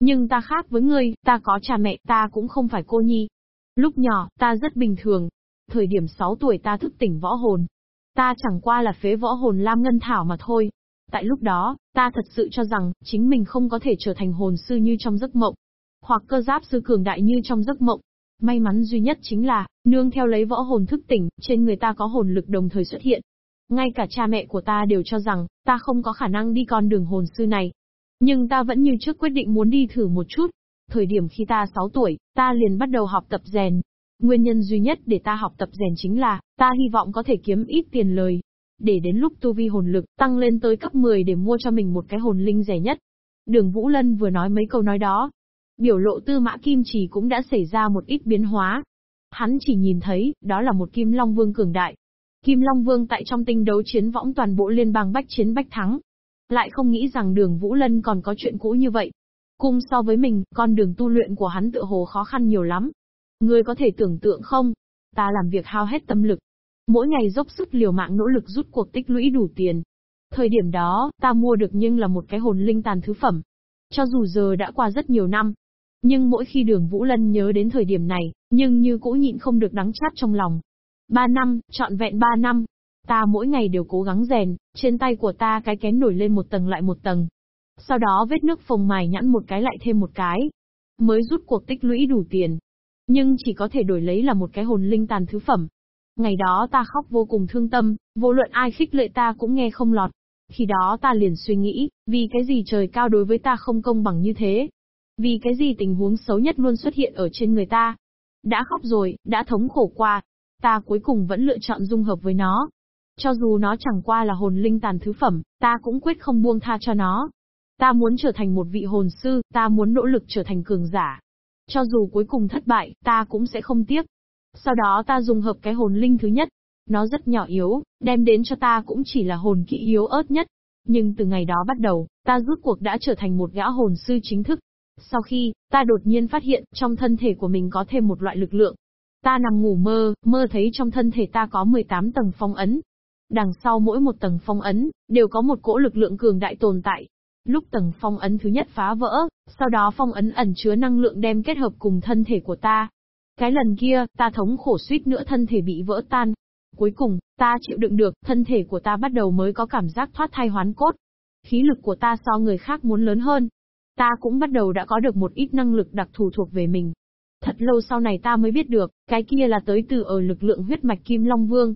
Nhưng ta khác với ngươi, ta có cha mẹ, ta cũng không phải cô nhi. Lúc nhỏ, ta rất bình thường. Thời điểm 6 tuổi ta thức tỉnh võ hồn. Ta chẳng qua là phế võ hồn Lam Ngân Thảo mà thôi. Tại lúc đó, ta thật sự cho rằng, chính mình không có thể trở thành hồn sư như trong giấc mộng. Hoặc cơ giáp sư cường đại như trong giấc mộng. May mắn duy nhất chính là, nương theo lấy võ hồn thức tỉnh, trên người ta có hồn lực đồng thời xuất hiện. Ngay cả cha mẹ của ta đều cho rằng, ta không có khả năng đi con đường hồn sư này. Nhưng ta vẫn như trước quyết định muốn đi thử một chút. Thời điểm khi ta 6 tuổi, ta liền bắt đầu học tập rèn. Nguyên nhân duy nhất để ta học tập rèn chính là, ta hy vọng có thể kiếm ít tiền lời. Để đến lúc tu vi hồn lực tăng lên tới cấp 10 để mua cho mình một cái hồn linh rẻ nhất. Đường Vũ Lân vừa nói mấy câu nói đó, Biểu lộ tư mã kim chỉ cũng đã xảy ra một ít biến hóa. Hắn chỉ nhìn thấy, đó là một Kim Long Vương cường đại. Kim Long Vương tại trong tinh đấu chiến võng toàn bộ liên bang bách chiến bách thắng. Lại không nghĩ rằng đường Vũ Lân còn có chuyện cũ như vậy. Cung so với mình, con đường tu luyện của hắn tựa hồ khó khăn nhiều lắm. Ngươi có thể tưởng tượng không? Ta làm việc hao hết tâm lực. Mỗi ngày dốc sức liều mạng nỗ lực rút cuộc tích lũy đủ tiền. Thời điểm đó, ta mua được nhưng là một cái hồn linh tàn thứ phẩm. Cho dù giờ đã qua rất nhiều năm, nhưng mỗi khi đường Vũ Lân nhớ đến thời điểm này, nhưng như cũ nhịn không được đắng chát trong lòng. Ba năm, trọn vẹn ba năm. Ta mỗi ngày đều cố gắng rèn, trên tay của ta cái kén nổi lên một tầng lại một tầng. Sau đó vết nước phồng mài nhẵn một cái lại thêm một cái. Mới rút cuộc tích lũy đủ tiền. Nhưng chỉ có thể đổi lấy là một cái hồn linh tàn thứ phẩm. Ngày đó ta khóc vô cùng thương tâm, vô luận ai khích lệ ta cũng nghe không lọt. Khi đó ta liền suy nghĩ, vì cái gì trời cao đối với ta không công bằng như thế. Vì cái gì tình huống xấu nhất luôn xuất hiện ở trên người ta? Đã khóc rồi, đã thống khổ qua. Ta cuối cùng vẫn lựa chọn dung hợp với nó. Cho dù nó chẳng qua là hồn linh tàn thứ phẩm, ta cũng quyết không buông tha cho nó. Ta muốn trở thành một vị hồn sư, ta muốn nỗ lực trở thành cường giả. Cho dù cuối cùng thất bại, ta cũng sẽ không tiếc. Sau đó ta dùng hợp cái hồn linh thứ nhất. Nó rất nhỏ yếu, đem đến cho ta cũng chỉ là hồn kỹ yếu ớt nhất. Nhưng từ ngày đó bắt đầu, ta rút cuộc đã trở thành một gã hồn sư chính thức. Sau khi, ta đột nhiên phát hiện, trong thân thể của mình có thêm một loại lực lượng. Ta nằm ngủ mơ, mơ thấy trong thân thể ta có 18 tầng phong ấn. Đằng sau mỗi một tầng phong ấn, đều có một cỗ lực lượng cường đại tồn tại. Lúc tầng phong ấn thứ nhất phá vỡ, sau đó phong ấn ẩn chứa năng lượng đem kết hợp cùng thân thể của ta. Cái lần kia, ta thống khổ suýt nữa thân thể bị vỡ tan. Cuối cùng, ta chịu đựng được, thân thể của ta bắt đầu mới có cảm giác thoát thai hoán cốt. Khí lực của ta so người khác muốn lớn hơn, ta cũng bắt đầu đã có được một ít năng lực đặc thù thuộc về mình. Thật lâu sau này ta mới biết được, cái kia là tới từ ở lực lượng huyết mạch Kim Long Vương.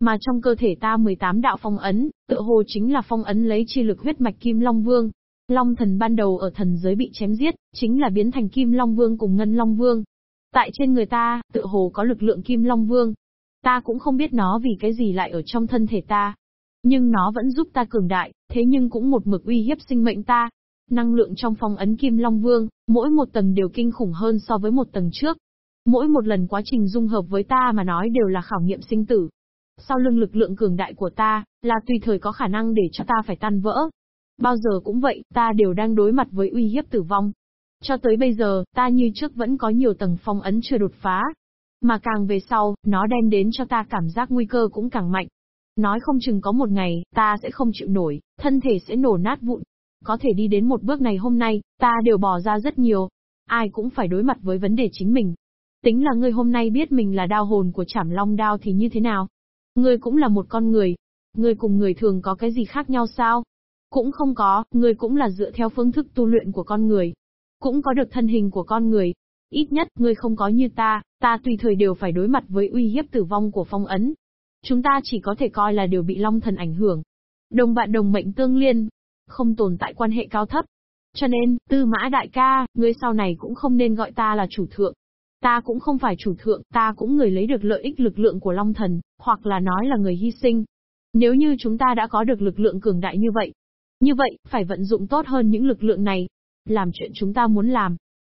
Mà trong cơ thể ta 18 đạo phong ấn, tự hồ chính là phong ấn lấy chi lực huyết mạch Kim Long Vương. Long thần ban đầu ở thần giới bị chém giết, chính là biến thành Kim Long Vương cùng Ngân Long Vương. Tại trên người ta, tự hồ có lực lượng Kim Long Vương. Ta cũng không biết nó vì cái gì lại ở trong thân thể ta. Nhưng nó vẫn giúp ta cường đại, thế nhưng cũng một mực uy hiếp sinh mệnh ta. Năng lượng trong phong ấn Kim Long Vương, mỗi một tầng đều kinh khủng hơn so với một tầng trước. Mỗi một lần quá trình dung hợp với ta mà nói đều là khảo nghiệm sinh tử. Sau lưng lực lượng cường đại của ta, là tùy thời có khả năng để cho ta phải tan vỡ. Bao giờ cũng vậy, ta đều đang đối mặt với uy hiếp tử vong. Cho tới bây giờ, ta như trước vẫn có nhiều tầng phong ấn chưa đột phá. Mà càng về sau, nó đem đến cho ta cảm giác nguy cơ cũng càng mạnh. Nói không chừng có một ngày, ta sẽ không chịu nổi, thân thể sẽ nổ nát vụn. Có thể đi đến một bước này hôm nay, ta đều bỏ ra rất nhiều. Ai cũng phải đối mặt với vấn đề chính mình. Tính là ngươi hôm nay biết mình là đao hồn của chảm long đao thì như thế nào? Ngươi cũng là một con người. Ngươi cùng người thường có cái gì khác nhau sao? Cũng không có, ngươi cũng là dựa theo phương thức tu luyện của con người. Cũng có được thân hình của con người. Ít nhất, ngươi không có như ta, ta tùy thời đều phải đối mặt với uy hiếp tử vong của phong ấn. Chúng ta chỉ có thể coi là đều bị long thần ảnh hưởng. Đồng bạn đồng mệnh tương liên, không tồn tại quan hệ cao thấp. Cho nên, tư mã đại ca, ngươi sau này cũng không nên gọi ta là chủ thượng. Ta cũng không phải chủ thượng, ta cũng người lấy được lợi ích lực lượng của Long Thần, hoặc là nói là người hy sinh. Nếu như chúng ta đã có được lực lượng cường đại như vậy, như vậy, phải vận dụng tốt hơn những lực lượng này. Làm chuyện chúng ta muốn làm.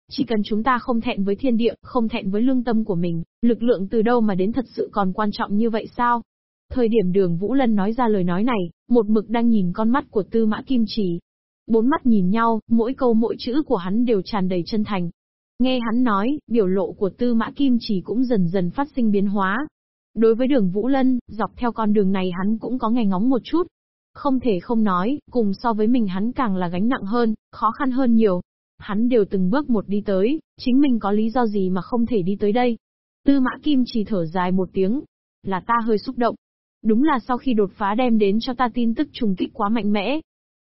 Chỉ cần chúng ta không thẹn với thiên địa, không thẹn với lương tâm của mình, lực lượng từ đâu mà đến thật sự còn quan trọng như vậy sao? Thời điểm đường Vũ Lân nói ra lời nói này, một mực đang nhìn con mắt của tư mã kim trì. Bốn mắt nhìn nhau, mỗi câu mỗi chữ của hắn đều tràn đầy chân thành. Nghe hắn nói, biểu lộ của tư mã kim trì cũng dần dần phát sinh biến hóa. Đối với đường Vũ Lân, dọc theo con đường này hắn cũng có nghe ngóng một chút. Không thể không nói, cùng so với mình hắn càng là gánh nặng hơn, khó khăn hơn nhiều. Hắn đều từng bước một đi tới, chính mình có lý do gì mà không thể đi tới đây. Tư mã kim chỉ thở dài một tiếng. Là ta hơi xúc động. Đúng là sau khi đột phá đem đến cho ta tin tức trùng kích quá mạnh mẽ.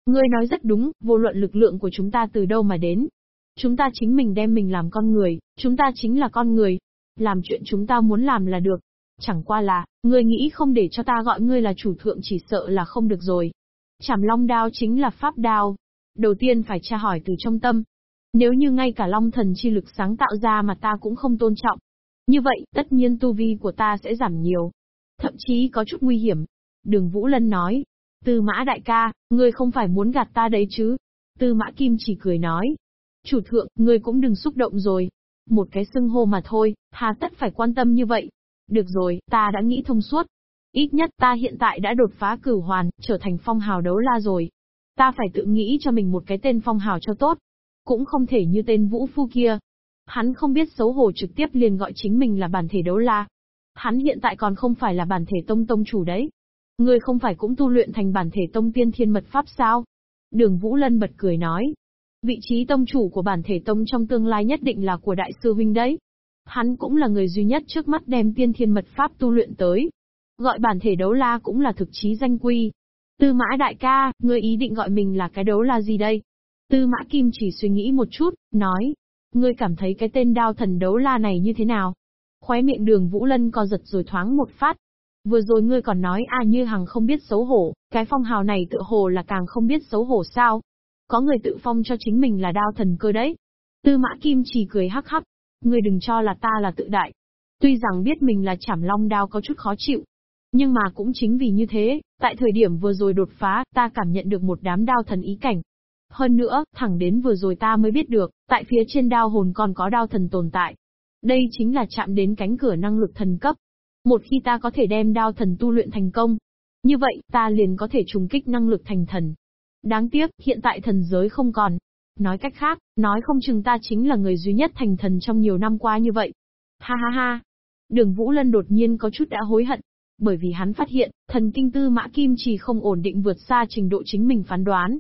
Ngươi nói rất đúng, vô luận lực lượng của chúng ta từ đâu mà đến. Chúng ta chính mình đem mình làm con người, chúng ta chính là con người. Làm chuyện chúng ta muốn làm là được. Chẳng qua là, ngươi nghĩ không để cho ta gọi ngươi là chủ thượng chỉ sợ là không được rồi. Chảm long đao chính là pháp đao. Đầu tiên phải tra hỏi từ trong tâm. Nếu như ngay cả long thần chi lực sáng tạo ra mà ta cũng không tôn trọng. Như vậy, tất nhiên tu vi của ta sẽ giảm nhiều. Thậm chí có chút nguy hiểm. Đường Vũ Lân nói. Tư mã đại ca, ngươi không phải muốn gạt ta đấy chứ. Tư mã kim chỉ cười nói. Chủ thượng, ngươi cũng đừng xúc động rồi. Một cái xưng hô mà thôi, hà tất phải quan tâm như vậy. Được rồi, ta đã nghĩ thông suốt. Ít nhất ta hiện tại đã đột phá cửu hoàn, trở thành phong hào đấu la rồi. Ta phải tự nghĩ cho mình một cái tên phong hào cho tốt. Cũng không thể như tên Vũ Phu kia. Hắn không biết xấu hổ trực tiếp liền gọi chính mình là bản thể đấu la. Hắn hiện tại còn không phải là bản thể tông tông chủ đấy. Ngươi không phải cũng tu luyện thành bản thể tông tiên thiên mật pháp sao? Đường Vũ Lân bật cười nói. Vị trí tông chủ của bản thể tông trong tương lai nhất định là của đại sư huynh đấy. Hắn cũng là người duy nhất trước mắt đem tiên thiên mật pháp tu luyện tới. Gọi bản thể đấu la cũng là thực chí danh quy. Tư mã đại ca, ngươi ý định gọi mình là cái đấu la gì đây? Tư mã kim chỉ suy nghĩ một chút, nói. Ngươi cảm thấy cái tên đao thần đấu la này như thế nào? Khóe miệng đường Vũ Lân co giật rồi thoáng một phát. Vừa rồi ngươi còn nói à như hằng không biết xấu hổ, cái phong hào này tự hồ là càng không biết xấu hổ sao. Có người tự phong cho chính mình là đao thần cơ đấy. Tư mã kim chỉ cười hắc hắc. Ngươi đừng cho là ta là tự đại. Tuy rằng biết mình là chảm long đao có chút khó chịu. Nhưng mà cũng chính vì như thế, tại thời điểm vừa rồi đột phá, ta cảm nhận được một đám đao thần ý cảnh. Hơn nữa, thẳng đến vừa rồi ta mới biết được, tại phía trên đao hồn còn có đao thần tồn tại. Đây chính là chạm đến cánh cửa năng lực thần cấp. Một khi ta có thể đem đao thần tu luyện thành công, như vậy, ta liền có thể trùng kích năng lực thành thần. Đáng tiếc, hiện tại thần giới không còn. Nói cách khác, nói không chừng ta chính là người duy nhất thành thần trong nhiều năm qua như vậy. Ha ha ha. Đường Vũ Lân đột nhiên có chút đã hối hận. Bởi vì hắn phát hiện, thần kinh tư mã kim chỉ không ổn định vượt xa trình độ chính mình phán đoán.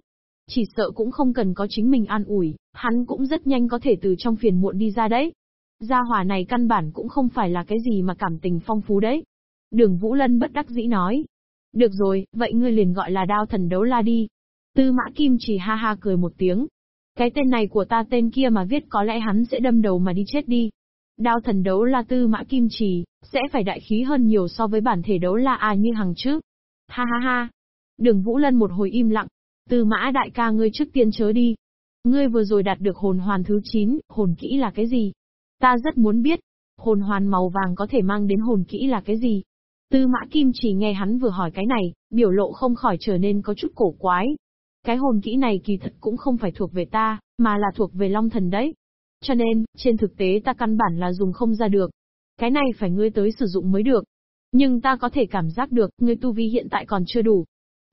Chỉ sợ cũng không cần có chính mình an ủi, hắn cũng rất nhanh có thể từ trong phiền muộn đi ra đấy. Gia hỏa này căn bản cũng không phải là cái gì mà cảm tình phong phú đấy. Đường Vũ Lân bất đắc dĩ nói. Được rồi, vậy ngươi liền gọi là đao thần đấu la đi. Tư mã kim chỉ ha ha cười một tiếng. Cái tên này của ta tên kia mà viết có lẽ hắn sẽ đâm đầu mà đi chết đi. Đao thần đấu la tư mã kim trì, sẽ phải đại khí hơn nhiều so với bản thể đấu la à như hằng trước. Ha ha ha. Đường Vũ Lân một hồi im lặng. Tư mã đại ca ngươi trước tiên chớ đi. Ngươi vừa rồi đạt được hồn hoàn thứ 9, hồn kỹ là cái gì? Ta rất muốn biết. Hồn hoàn màu vàng có thể mang đến hồn kỹ là cái gì? Tư mã kim chỉ nghe hắn vừa hỏi cái này, biểu lộ không khỏi trở nên có chút cổ quái. Cái hồn kỹ này kỳ thật cũng không phải thuộc về ta, mà là thuộc về Long Thần đấy. Cho nên, trên thực tế ta căn bản là dùng không ra được. Cái này phải ngươi tới sử dụng mới được. Nhưng ta có thể cảm giác được, ngươi tu vi hiện tại còn chưa đủ.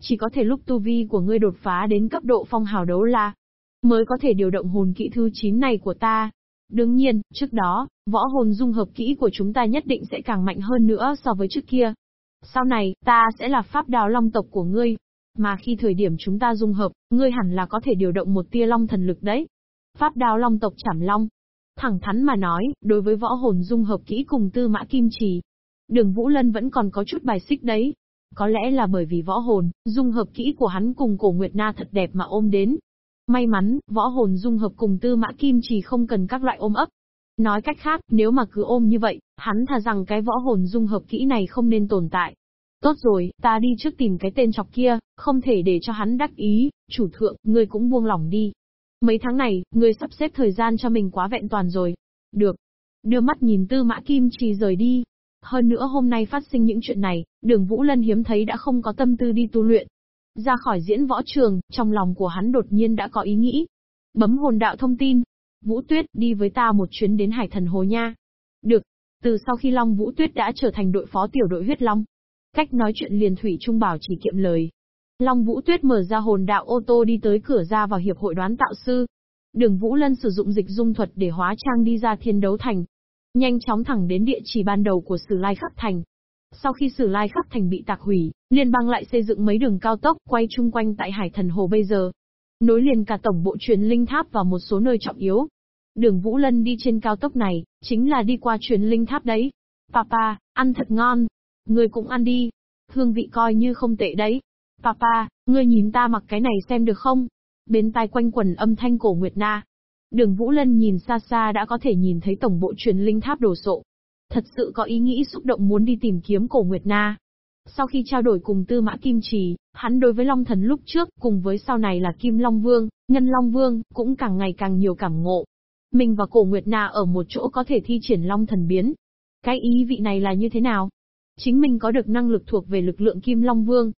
Chỉ có thể lúc tu vi của ngươi đột phá đến cấp độ phong hào đấu la, mới có thể điều động hồn kỹ thứ 9 này của ta. Đương nhiên, trước đó, võ hồn dung hợp kỹ của chúng ta nhất định sẽ càng mạnh hơn nữa so với trước kia. Sau này, ta sẽ là pháp đào long tộc của ngươi, mà khi thời điểm chúng ta dung hợp, ngươi hẳn là có thể điều động một tia long thần lực đấy. Pháp đao long tộc chảm long. Thẳng thắn mà nói, đối với võ hồn dung hợp kỹ cùng tư mã kim trì, đường Vũ Lân vẫn còn có chút bài xích đấy. Có lẽ là bởi vì võ hồn, dung hợp kỹ của hắn cùng cổ Nguyệt Na thật đẹp mà ôm đến. May mắn, võ hồn dung hợp cùng tư mã kim chỉ không cần các loại ôm ấp. Nói cách khác, nếu mà cứ ôm như vậy, hắn thà rằng cái võ hồn dung hợp kỹ này không nên tồn tại. Tốt rồi, ta đi trước tìm cái tên chọc kia, không thể để cho hắn đắc ý, chủ thượng, ngươi cũng buông lỏng đi. Mấy tháng này, ngươi sắp xếp thời gian cho mình quá vẹn toàn rồi. Được. Đưa mắt nhìn tư mã kim trì rời đi. Hơn nữa hôm nay phát sinh những chuyện này, đường Vũ Lân hiếm thấy đã không có tâm tư đi tu luyện. Ra khỏi diễn võ trường, trong lòng của hắn đột nhiên đã có ý nghĩ. Bấm hồn đạo thông tin. Vũ Tuyết, đi với ta một chuyến đến Hải Thần Hồ nha. Được. Từ sau khi Long Vũ Tuyết đã trở thành đội phó tiểu đội huyết Long, Cách nói chuyện liền thủy trung bảo chỉ kiệm lời. Long Vũ Tuyết mở ra hồn đạo ô tô đi tới cửa ra vào hiệp hội đoán tạo sư. Đường Vũ Lân sử dụng dịch dung thuật để hóa trang đi ra thiên đấu thành. Nhanh chóng thẳng đến địa chỉ ban đầu của Sử Lai Khắc Thành. Sau khi Sử Lai Khắc Thành bị tạc hủy, liên bang lại xây dựng mấy đường cao tốc quay chung quanh tại Hải Thần Hồ bây giờ. Nối liền cả tổng bộ truyền linh tháp và một số nơi trọng yếu. Đường Vũ Lân đi trên cao tốc này, chính là đi qua truyền linh tháp đấy. Papa, ăn thật ngon, Ngươi cũng ăn đi. Hương vị coi như không tệ đấy. Papa, ngươi nhìn ta mặc cái này xem được không? Bên tai quanh quần âm thanh cổ Nguyệt Na. Đường Vũ Lân nhìn xa xa đã có thể nhìn thấy tổng bộ truyền linh tháp đổ sộ. Thật sự có ý nghĩ xúc động muốn đi tìm kiếm cổ Nguyệt Na. Sau khi trao đổi cùng Tư Mã Kim Trì, hắn đối với Long Thần lúc trước, cùng với sau này là Kim Long Vương, Ngân Long Vương, cũng càng ngày càng nhiều cảm ngộ. Mình và cổ Nguyệt Na ở một chỗ có thể thi triển Long Thần biến. Cái ý vị này là như thế nào? Chính mình có được năng lực thuộc về lực lượng Kim Long Vương.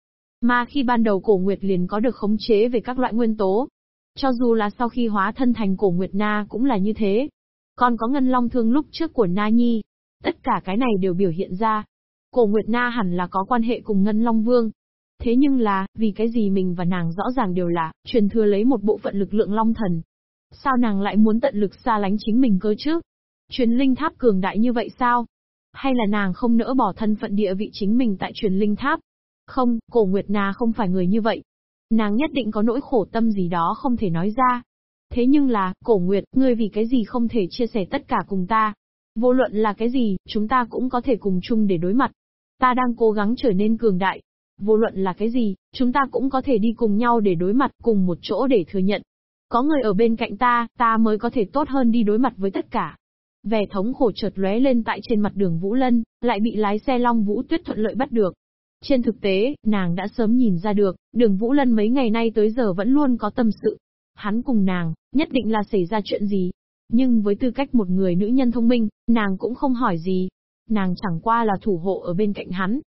Mà khi ban đầu cổ Nguyệt liền có được khống chế về các loại nguyên tố. Cho dù là sau khi hóa thân thành cổ Nguyệt Na cũng là như thế. Còn có ngân long thương lúc trước của Na Nhi. Tất cả cái này đều biểu hiện ra. Cổ Nguyệt Na hẳn là có quan hệ cùng ngân long vương. Thế nhưng là, vì cái gì mình và nàng rõ ràng đều là, truyền thừa lấy một bộ phận lực lượng long thần. Sao nàng lại muốn tận lực xa lánh chính mình cơ chứ? Truyền linh tháp cường đại như vậy sao? Hay là nàng không nỡ bỏ thân phận địa vị chính mình tại truyền linh tháp? Không, cổ Nguyệt Na không phải người như vậy. Nàng nhất định có nỗi khổ tâm gì đó không thể nói ra. Thế nhưng là, cổ Nguyệt, ngươi vì cái gì không thể chia sẻ tất cả cùng ta? Vô luận là cái gì, chúng ta cũng có thể cùng chung để đối mặt. Ta đang cố gắng trở nên cường đại. Vô luận là cái gì, chúng ta cũng có thể đi cùng nhau để đối mặt, cùng một chỗ để thừa nhận. Có người ở bên cạnh ta, ta mới có thể tốt hơn đi đối mặt với tất cả. Vẻ thống khổ chợt lóe lên tại trên mặt đường Vũ Lân, lại bị lái xe Long Vũ Tuyết thuận lợi bắt được. Trên thực tế, nàng đã sớm nhìn ra được, đường Vũ Lân mấy ngày nay tới giờ vẫn luôn có tâm sự. Hắn cùng nàng, nhất định là xảy ra chuyện gì. Nhưng với tư cách một người nữ nhân thông minh, nàng cũng không hỏi gì. Nàng chẳng qua là thủ hộ ở bên cạnh hắn.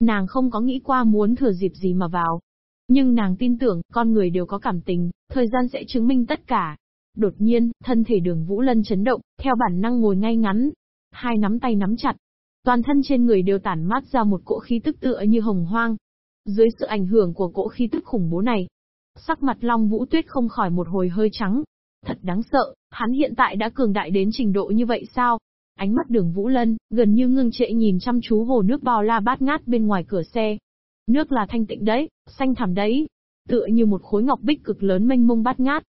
Nàng không có nghĩ qua muốn thừa dịp gì mà vào. Nhưng nàng tin tưởng, con người đều có cảm tình, thời gian sẽ chứng minh tất cả. Đột nhiên, thân thể đường Vũ Lân chấn động, theo bản năng ngồi ngay ngắn. Hai nắm tay nắm chặt. Toàn thân trên người đều tản mát ra một cỗ khí tức tựa như hồng hoang. Dưới sự ảnh hưởng của cỗ khí tức khủng bố này, sắc mặt Long Vũ Tuyết không khỏi một hồi hơi trắng. Thật đáng sợ, hắn hiện tại đã cường đại đến trình độ như vậy sao? Ánh mắt đường Vũ Lân, gần như ngưng trệ nhìn chăm chú hồ nước bao la bát ngát bên ngoài cửa xe. Nước là thanh tịnh đấy, xanh thẳm đấy. Tựa như một khối ngọc bích cực lớn mênh mông bát ngát,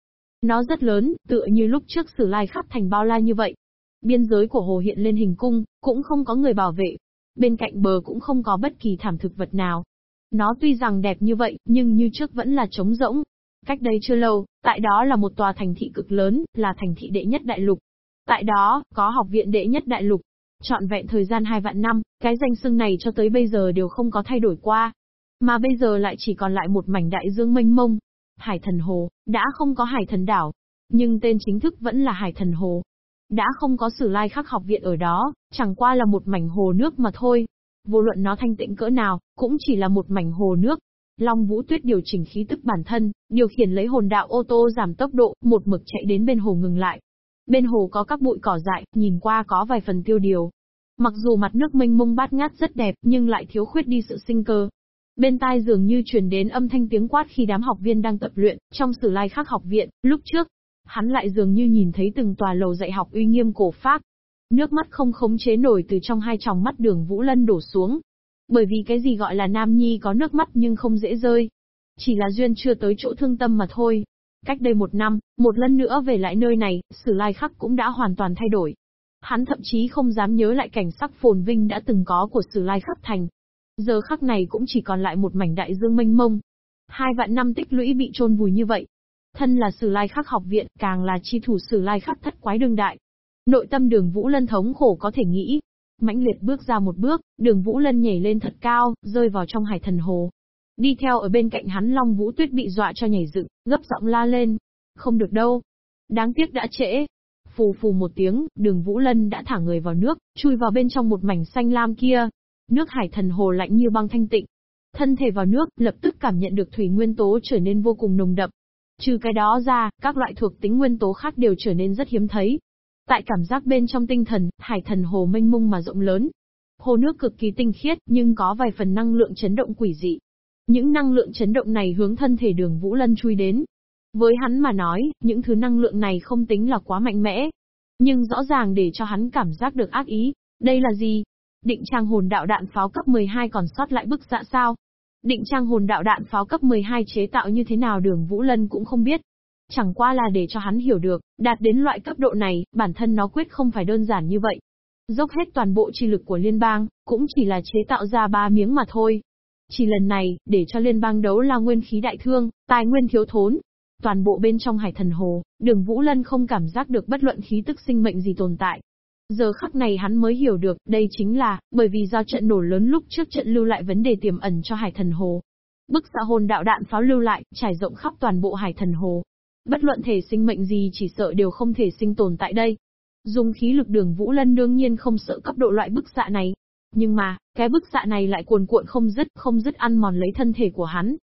nó rất lớn, tựa như lúc trước sử lai khắp thành bao la như vậy. Biên giới của hồ hiện lên hình cung, cũng không có người bảo vệ. Bên cạnh bờ cũng không có bất kỳ thảm thực vật nào. Nó tuy rằng đẹp như vậy, nhưng như trước vẫn là trống rỗng. Cách đây chưa lâu, tại đó là một tòa thành thị cực lớn, là thành thị đệ nhất đại lục. Tại đó, có học viện đệ nhất đại lục. Chọn vẹn thời gian hai vạn năm, cái danh xưng này cho tới bây giờ đều không có thay đổi qua. Mà bây giờ lại chỉ còn lại một mảnh đại dương mênh mông. Hải thần hồ, đã không có hải thần đảo. Nhưng tên chính thức vẫn là hải thần hồ. Đã không có sử lai khắc học viện ở đó, chẳng qua là một mảnh hồ nước mà thôi. Vô luận nó thanh tịnh cỡ nào, cũng chỉ là một mảnh hồ nước, Long Vũ Tuyết điều chỉnh khí tức bản thân, điều khiển lấy hồn đạo ô tô giảm tốc độ, một mực chạy đến bên hồ ngừng lại. Bên hồ có các bụi cỏ dại, nhìn qua có vài phần tiêu điều. Mặc dù mặt nước mênh mông bát ngát rất đẹp, nhưng lại thiếu khuyết đi sự sinh cơ. Bên tai dường như truyền đến âm thanh tiếng quát khi đám học viên đang tập luyện, trong sử lai khắc học viện, lúc trước. Hắn lại dường như nhìn thấy từng tòa lầu dạy học uy nghiêm cổ phác. Nước mắt không khống chế nổi từ trong hai tròng mắt đường Vũ Lân đổ xuống, bởi vì cái gì gọi là nam nhi có nước mắt nhưng không dễ rơi. Chỉ là duyên chưa tới chỗ thương tâm mà thôi. Cách đây một năm, một lần nữa về lại nơi này, sử lai khắc cũng đã hoàn toàn thay đổi. Hắn thậm chí không dám nhớ lại cảnh sắc phồn vinh đã từng có của sử lai khắc thành. Giờ khắc này cũng chỉ còn lại một mảnh đại dương mênh mông. Hai vạn năm tích lũy bị trôn vùi như vậy. Thân là sử lai khắc học viện, càng là chi thủ sử lai khắc thất quái đương đại. Nội tâm đường Vũ Lân thống khổ có thể nghĩ, mãnh liệt bước ra một bước, đường Vũ Lân nhảy lên thật cao, rơi vào trong hải thần hồ. Đi theo ở bên cạnh hắn Long Vũ Tuyết bị dọa cho nhảy dựng, gấp giọng la lên. Không được đâu. Đáng tiếc đã trễ. Phù phù một tiếng, đường Vũ Lân đã thả người vào nước, chui vào bên trong một mảnh xanh lam kia. Nước hải thần hồ lạnh như băng thanh tịnh. Thân thể vào nước, lập tức cảm nhận được thủy nguyên tố trở nên vô cùng nồng đậm. Trừ cái đó ra, các loại thuộc tính nguyên tố khác đều trở nên rất hiếm thấy. Tại cảm giác bên trong tinh thần, hải thần hồ mênh mông mà rộng lớn. Hồ nước cực kỳ tinh khiết, nhưng có vài phần năng lượng chấn động quỷ dị. Những năng lượng chấn động này hướng thân thể đường Vũ Lân chui đến. Với hắn mà nói, những thứ năng lượng này không tính là quá mạnh mẽ. Nhưng rõ ràng để cho hắn cảm giác được ác ý. Đây là gì? Định trang hồn đạo đạn pháo cấp 12 còn sót lại bức dạ sao? Định trang hồn đạo đạn pháo cấp 12 chế tạo như thế nào đường Vũ Lân cũng không biết. Chẳng qua là để cho hắn hiểu được, đạt đến loại cấp độ này, bản thân nó quyết không phải đơn giản như vậy. Dốc hết toàn bộ chi lực của liên bang, cũng chỉ là chế tạo ra ba miếng mà thôi. Chỉ lần này, để cho liên bang đấu là nguyên khí đại thương, tài nguyên thiếu thốn. Toàn bộ bên trong hải thần hồ, đường Vũ Lân không cảm giác được bất luận khí tức sinh mệnh gì tồn tại. Giờ khắc này hắn mới hiểu được, đây chính là, bởi vì do trận nổ lớn lúc trước trận lưu lại vấn đề tiềm ẩn cho hải thần hồ. Bức xã hồn đạo đạn pháo lưu lại, trải rộng khắp toàn bộ hải thần hồ. Bất luận thể sinh mệnh gì chỉ sợ đều không thể sinh tồn tại đây. Dùng khí lực đường Vũ Lân đương nhiên không sợ cấp độ loại bức xạ này. Nhưng mà, cái bức xạ này lại cuồn cuộn không dứt, không dứt ăn mòn lấy thân thể của hắn.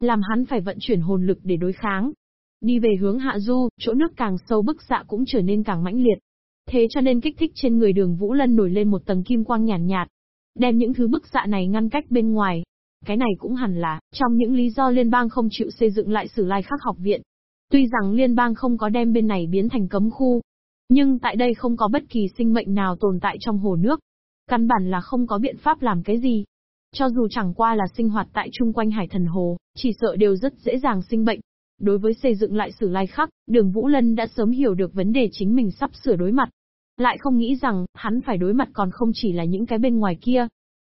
Làm hắn phải vận chuyển hồn lực để đối kháng. Đi về hướng hạ du, chỗ nước càng sâu bức xạ cũng trở nên càng mãnh liệt. Thế cho nên kích thích trên người đường Vũ Lân nổi lên một tầng kim quang nhàn nhạt, nhạt. Đem những thứ bức xạ này ngăn cách bên ngoài. Cái này cũng hẳn là, trong những lý do liên bang không chịu xây dựng lại sử lai khắc học viện, Tuy rằng liên bang không có đem bên này biến thành cấm khu, nhưng tại đây không có bất kỳ sinh mệnh nào tồn tại trong hồ nước. Căn bản là không có biện pháp làm cái gì. Cho dù chẳng qua là sinh hoạt tại chung quanh hải thần hồ, chỉ sợ đều rất dễ dàng sinh bệnh. Đối với xây dựng lại sử lai khắc, đường Vũ Lân đã sớm hiểu được vấn đề chính mình sắp sửa đối mặt. Lại không nghĩ rằng, hắn phải đối mặt còn không chỉ là những cái bên ngoài kia.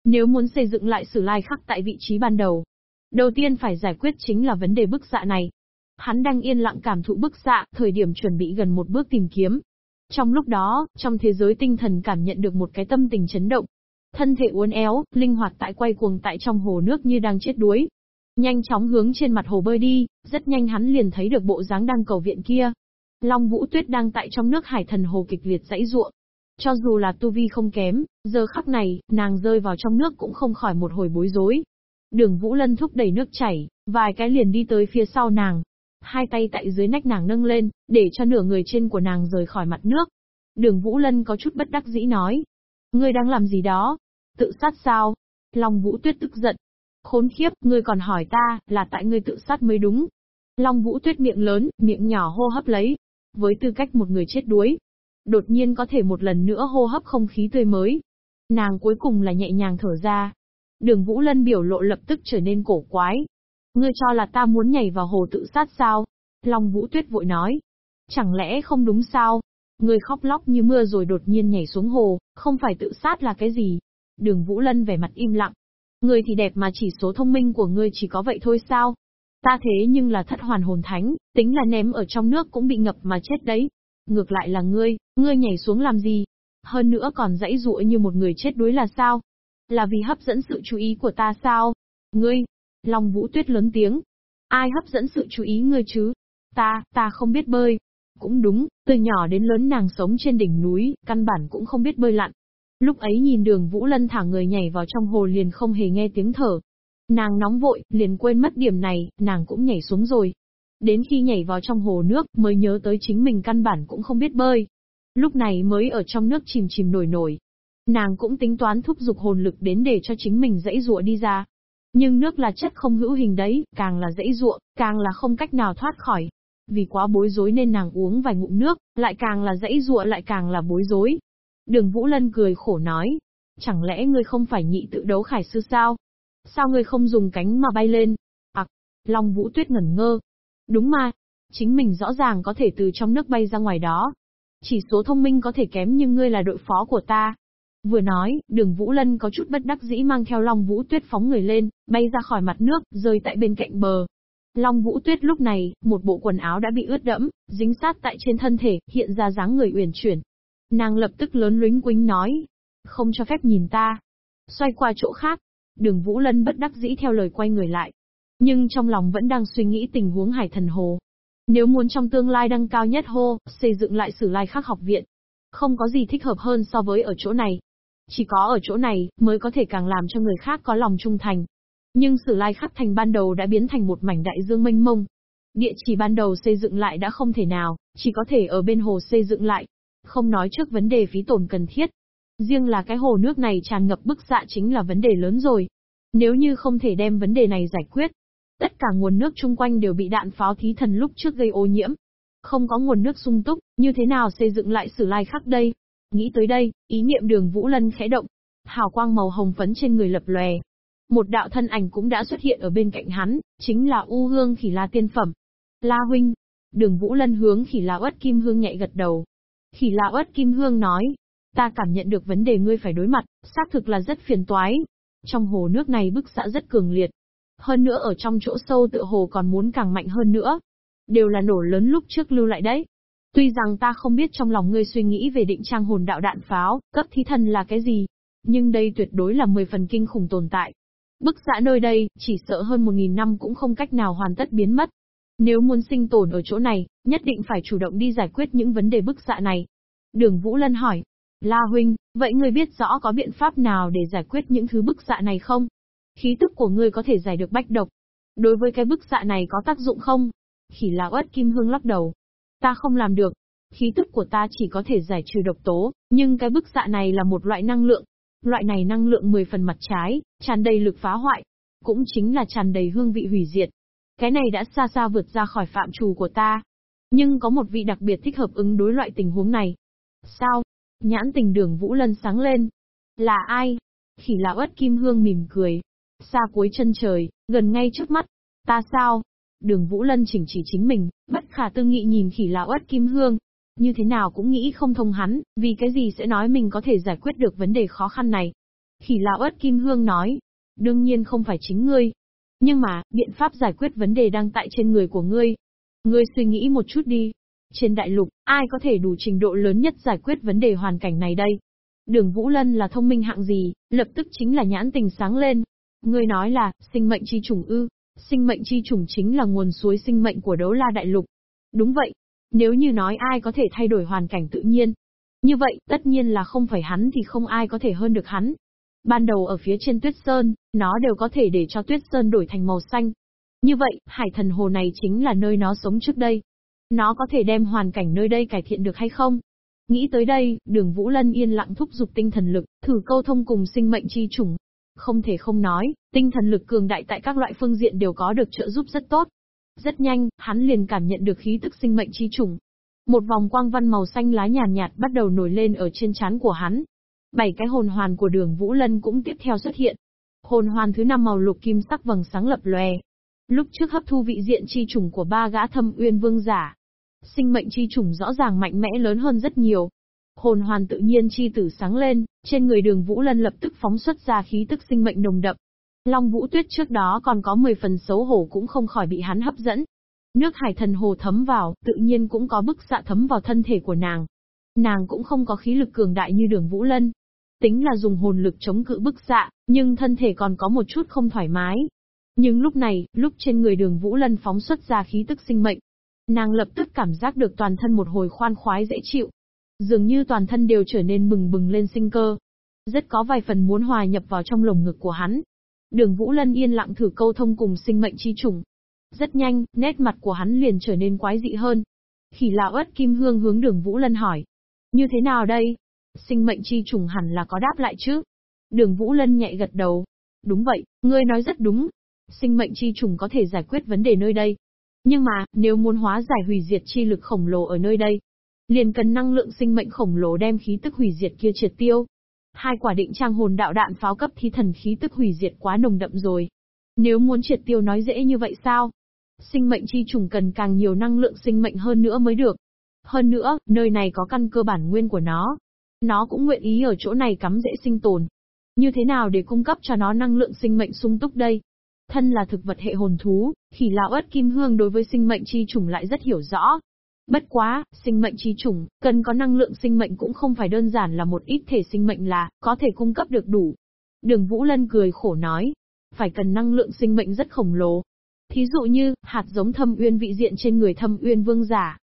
Nếu muốn xây dựng lại sử lai khắc tại vị trí ban đầu, đầu tiên phải giải quyết chính là vấn đề bức xạ này. Hắn đang yên lặng cảm thụ bức xạ, thời điểm chuẩn bị gần một bước tìm kiếm. Trong lúc đó, trong thế giới tinh thần cảm nhận được một cái tâm tình chấn động. Thân thể uốn éo, linh hoạt tại quay cuồng tại trong hồ nước như đang chết đuối. Nhanh chóng hướng trên mặt hồ bơi đi, rất nhanh hắn liền thấy được bộ dáng đang cầu viện kia. Long Vũ Tuyết đang tại trong nước hải thần hồ kịch liệt dãy ruộng. Cho dù là tu vi không kém, giờ khắc này, nàng rơi vào trong nước cũng không khỏi một hồi bối rối. Đường Vũ Lân thúc đẩy nước chảy, vài cái liền đi tới phía sau nàng, hai tay tại dưới nách nàng nâng lên, để cho nửa người trên của nàng rời khỏi mặt nước. Đường Vũ Lân có chút bất đắc dĩ nói. Ngươi đang làm gì đó? Tự sát sao? Long Vũ Tuyết tức giận. Khốn khiếp, ngươi còn hỏi ta, là tại ngươi tự sát mới đúng. Long Vũ Tuyết miệng lớn, miệng nhỏ hô hấp lấy. Với tư cách một người chết đuối. Đột nhiên có thể một lần nữa hô hấp không khí tươi mới. Nàng cuối cùng là nhẹ nhàng thở ra. Đường Vũ Lân biểu lộ lập tức trở nên cổ quái. Ngươi cho là ta muốn nhảy vào hồ tự sát sao? Long Vũ Tuyết vội nói. Chẳng lẽ không đúng sao? Ngươi khóc lóc như mưa rồi đột nhiên nhảy xuống hồ, không phải tự sát là cái gì? Đường Vũ Lân vẻ mặt im lặng. Ngươi thì đẹp mà chỉ số thông minh của ngươi chỉ có vậy thôi sao? Ta thế nhưng là thất hoàn hồn thánh, tính là ném ở trong nước cũng bị ngập mà chết đấy. Ngược lại là ngươi, ngươi nhảy xuống làm gì? Hơn nữa còn dãy dụa như một người chết đuối là sao? Là vì hấp dẫn sự chú ý của ta sao? Ngươi! Long Vũ Tuyết lớn tiếng. Ai hấp dẫn sự chú ý ngươi chứ? Ta, ta không biết bơi. Cũng đúng, từ nhỏ đến lớn nàng sống trên đỉnh núi, căn bản cũng không biết bơi lặn. Lúc ấy nhìn đường Vũ Lân thả người nhảy vào trong hồ liền không hề nghe tiếng thở. Nàng nóng vội, liền quên mất điểm này, nàng cũng nhảy xuống rồi. Đến khi nhảy vào trong hồ nước mới nhớ tới chính mình căn bản cũng không biết bơi. Lúc này mới ở trong nước chìm chìm nổi nổi. Nàng cũng tính toán thúc giục hồn lực đến để cho chính mình dãy rụa đi ra. Nhưng nước là chất không hữu hình đấy, càng là dãy ruộng, càng là không cách nào thoát khỏi. Vì quá bối rối nên nàng uống vài ngụm nước, lại càng là dãy ruộng, lại càng là bối rối. Đường Vũ Lân cười khổ nói, chẳng lẽ ngươi không phải nhị tự đấu khải sư sao? Sao ngươi không dùng cánh mà bay lên? Ặc, Long Vũ Tuyết ngẩn ngơ. Đúng mà, chính mình rõ ràng có thể từ trong nước bay ra ngoài đó. Chỉ số thông minh có thể kém nhưng ngươi là đội phó của ta. Vừa nói, đường Vũ Lân có chút bất đắc dĩ mang theo Long Vũ Tuyết phóng người lên, bay ra khỏi mặt nước, rơi tại bên cạnh bờ. Long Vũ Tuyết lúc này, một bộ quần áo đã bị ướt đẫm, dính sát tại trên thân thể, hiện ra dáng người uyển chuyển. Nàng lập tức lớn luyến quính nói, không cho phép nhìn ta. Xoay qua chỗ khác, đường Vũ Lân bất đắc dĩ theo lời quay người lại. Nhưng trong lòng vẫn đang suy nghĩ tình huống hải thần hồ. Nếu muốn trong tương lai đăng cao nhất hô, xây dựng lại sử lai khắc học viện. Không có gì thích hợp hơn so với ở chỗ này. Chỉ có ở chỗ này, mới có thể càng làm cho người khác có lòng trung thành. Nhưng sử lai khắc thành ban đầu đã biến thành một mảnh đại dương mênh mông. Địa chỉ ban đầu xây dựng lại đã không thể nào, chỉ có thể ở bên hồ xây dựng lại. Không nói trước vấn đề phí tổn cần thiết. Riêng là cái hồ nước này tràn ngập bức xạ chính là vấn đề lớn rồi. Nếu như không thể đem vấn đề này giải quyết, tất cả nguồn nước chung quanh đều bị đạn pháo thí thần lúc trước gây ô nhiễm. Không có nguồn nước sung túc, như thế nào xây dựng lại sử lai khắc đây? Nghĩ tới đây, ý niệm đường Vũ Lân khẽ động. Hào quang màu hồng phấn trên người lập lòe. Một đạo thân ảnh cũng đã xuất hiện ở bên cạnh hắn, chính là U Hương Khỉ La tiên phẩm. La huynh. Đường Vũ Lân hướng Khỉ La Uất Kim Hương nhạy gật đầu. Khỉ La Uất Kim Hương nói, ta cảm nhận được vấn đề ngươi phải đối mặt, xác thực là rất phiền toái. Trong hồ nước này bức xạ rất cường liệt. Hơn nữa ở trong chỗ sâu tựa hồ còn muốn càng mạnh hơn nữa. Đều là nổ lớn lúc trước lưu lại đấy. Tuy rằng ta không biết trong lòng ngươi suy nghĩ về định trang hồn đạo đạn pháo, cấp thí thần là cái gì, nhưng đây tuyệt đối là 10 phần kinh khủng tồn tại. Bức xã nơi đây, chỉ sợ hơn 1.000 năm cũng không cách nào hoàn tất biến mất. Nếu muốn sinh tồn ở chỗ này, nhất định phải chủ động đi giải quyết những vấn đề bức xạ này. Đường Vũ Lân hỏi, La Huynh, vậy ngươi biết rõ có biện pháp nào để giải quyết những thứ bức xạ này không? Khí tức của ngươi có thể giải được bách độc. Đối với cái bức xạ này có tác dụng không? Khỉ là uất kim hương lắc đầu. Ta không làm được. Khí tức của ta chỉ có thể giải trừ độc tố, nhưng cái bức xạ này là một loại năng lượng. Loại này năng lượng 10 phần mặt trái, tràn đầy lực phá hoại. Cũng chính là tràn đầy hương vị hủy diệt. Cái này đã xa xa vượt ra khỏi phạm trù của ta. Nhưng có một vị đặc biệt thích hợp ứng đối loại tình huống này. Sao? Nhãn tình đường Vũ Lân sáng lên. Là ai? Khỉ lão uất kim hương mỉm cười. Xa cuối chân trời, gần ngay trước mắt. Ta sao? Đường Vũ Lân chỉnh chỉ chính mình, bất khả tư nghị nhìn khỉ Lão uất kim hương. Như thế nào cũng nghĩ không thông hắn, vì cái gì sẽ nói mình có thể giải quyết được vấn đề khó khăn này. Khỉ Lão uất kim hương nói. Đương nhiên không phải chính ngươi. Nhưng mà, biện pháp giải quyết vấn đề đang tại trên người của ngươi. Ngươi suy nghĩ một chút đi, trên đại lục, ai có thể đủ trình độ lớn nhất giải quyết vấn đề hoàn cảnh này đây? Đường Vũ Lân là thông minh hạng gì, lập tức chính là nhãn tình sáng lên. Ngươi nói là, sinh mệnh chi trùng ư, sinh mệnh chi trùng chính là nguồn suối sinh mệnh của đấu la đại lục. Đúng vậy. Nếu như nói ai có thể thay đổi hoàn cảnh tự nhiên, như vậy, tất nhiên là không phải hắn thì không ai có thể hơn được hắn. Ban đầu ở phía trên tuyết sơn, nó đều có thể để cho tuyết sơn đổi thành màu xanh. Như vậy, hải thần hồ này chính là nơi nó sống trước đây. Nó có thể đem hoàn cảnh nơi đây cải thiện được hay không? Nghĩ tới đây, đường Vũ Lân yên lặng thúc giục tinh thần lực, thử câu thông cùng sinh mệnh chi chủng. Không thể không nói, tinh thần lực cường đại tại các loại phương diện đều có được trợ giúp rất tốt. Rất nhanh, hắn liền cảm nhận được khí tức sinh mệnh chi trùng Một vòng quang văn màu xanh lá nhàn nhạt, nhạt bắt đầu nổi lên ở trên trán của hắn. Bảy cái hồn hoàn của đường Vũ Lân cũng tiếp theo xuất hiện. Hồn hoàn thứ năm màu lục kim sắc vầng sáng lập lòe. Lúc trước hấp thu vị diện chi trùng của ba gã thâm uyên vương giả, Sinh mệnh chi trùng rõ ràng mạnh mẽ lớn hơn rất nhiều. Hồn hoàn tự nhiên chi tử sáng lên, trên người đường Vũ Lân lập tức phóng xuất ra khí tức sinh mệnh nồng đậm. Long Vũ Tuyết trước đó còn có 10 phần xấu hổ cũng không khỏi bị hắn hấp dẫn. Nước hải thần hồ thấm vào, tự nhiên cũng có bức xạ thấm vào thân thể của nàng. Nàng cũng không có khí lực cường đại như đường Vũ Lân. Tính là dùng hồn lực chống cự bức xạ, nhưng thân thể còn có một chút không thoải mái. Nhưng lúc này, lúc trên người đường Vũ Lân phóng xuất ra khí tức sinh mệnh, nàng lập tức cảm giác được toàn thân một hồi khoan khoái dễ chịu. Dường như toàn thân đều trở nên bừng bừng lên sinh cơ. Rất có vài phần muốn hòa nhập vào trong lồng ngực của hắn. Đường Vũ Lân yên lặng thử câu thông cùng sinh mệnh chi trùng. Rất nhanh, nét mặt của hắn liền trở nên quái dị hơn. Khỉ lão ất kim hương hướng đường Vũ Lân hỏi. Như thế nào đây? Sinh mệnh chi trùng hẳn là có đáp lại chứ? Đường Vũ Lân nhẹ gật đầu. Đúng vậy, ngươi nói rất đúng. Sinh mệnh chi trùng có thể giải quyết vấn đề nơi đây. Nhưng mà, nếu muốn hóa giải hủy diệt chi lực khổng lồ ở nơi đây, liền cần năng lượng sinh mệnh khổng lồ đem khí tức hủy diệt kia triệt tiêu. Hai quả định trang hồn đạo đạn pháo cấp thi thần khí tức hủy diệt quá nồng đậm rồi. Nếu muốn triệt tiêu nói dễ như vậy sao? Sinh mệnh chi trùng cần càng nhiều năng lượng sinh mệnh hơn nữa mới được. Hơn nữa, nơi này có căn cơ bản nguyên của nó. Nó cũng nguyện ý ở chỗ này cắm dễ sinh tồn. Như thế nào để cung cấp cho nó năng lượng sinh mệnh sung túc đây? Thân là thực vật hệ hồn thú, khỉ lão ớt kim hương đối với sinh mệnh chi trùng lại rất hiểu rõ. Bất quá, sinh mệnh chi trùng, cần có năng lượng sinh mệnh cũng không phải đơn giản là một ít thể sinh mệnh là, có thể cung cấp được đủ. Đường Vũ Lân cười khổ nói, phải cần năng lượng sinh mệnh rất khổng lồ. Thí dụ như, hạt giống thâm uyên vị diện trên người thâm uyên vương giả.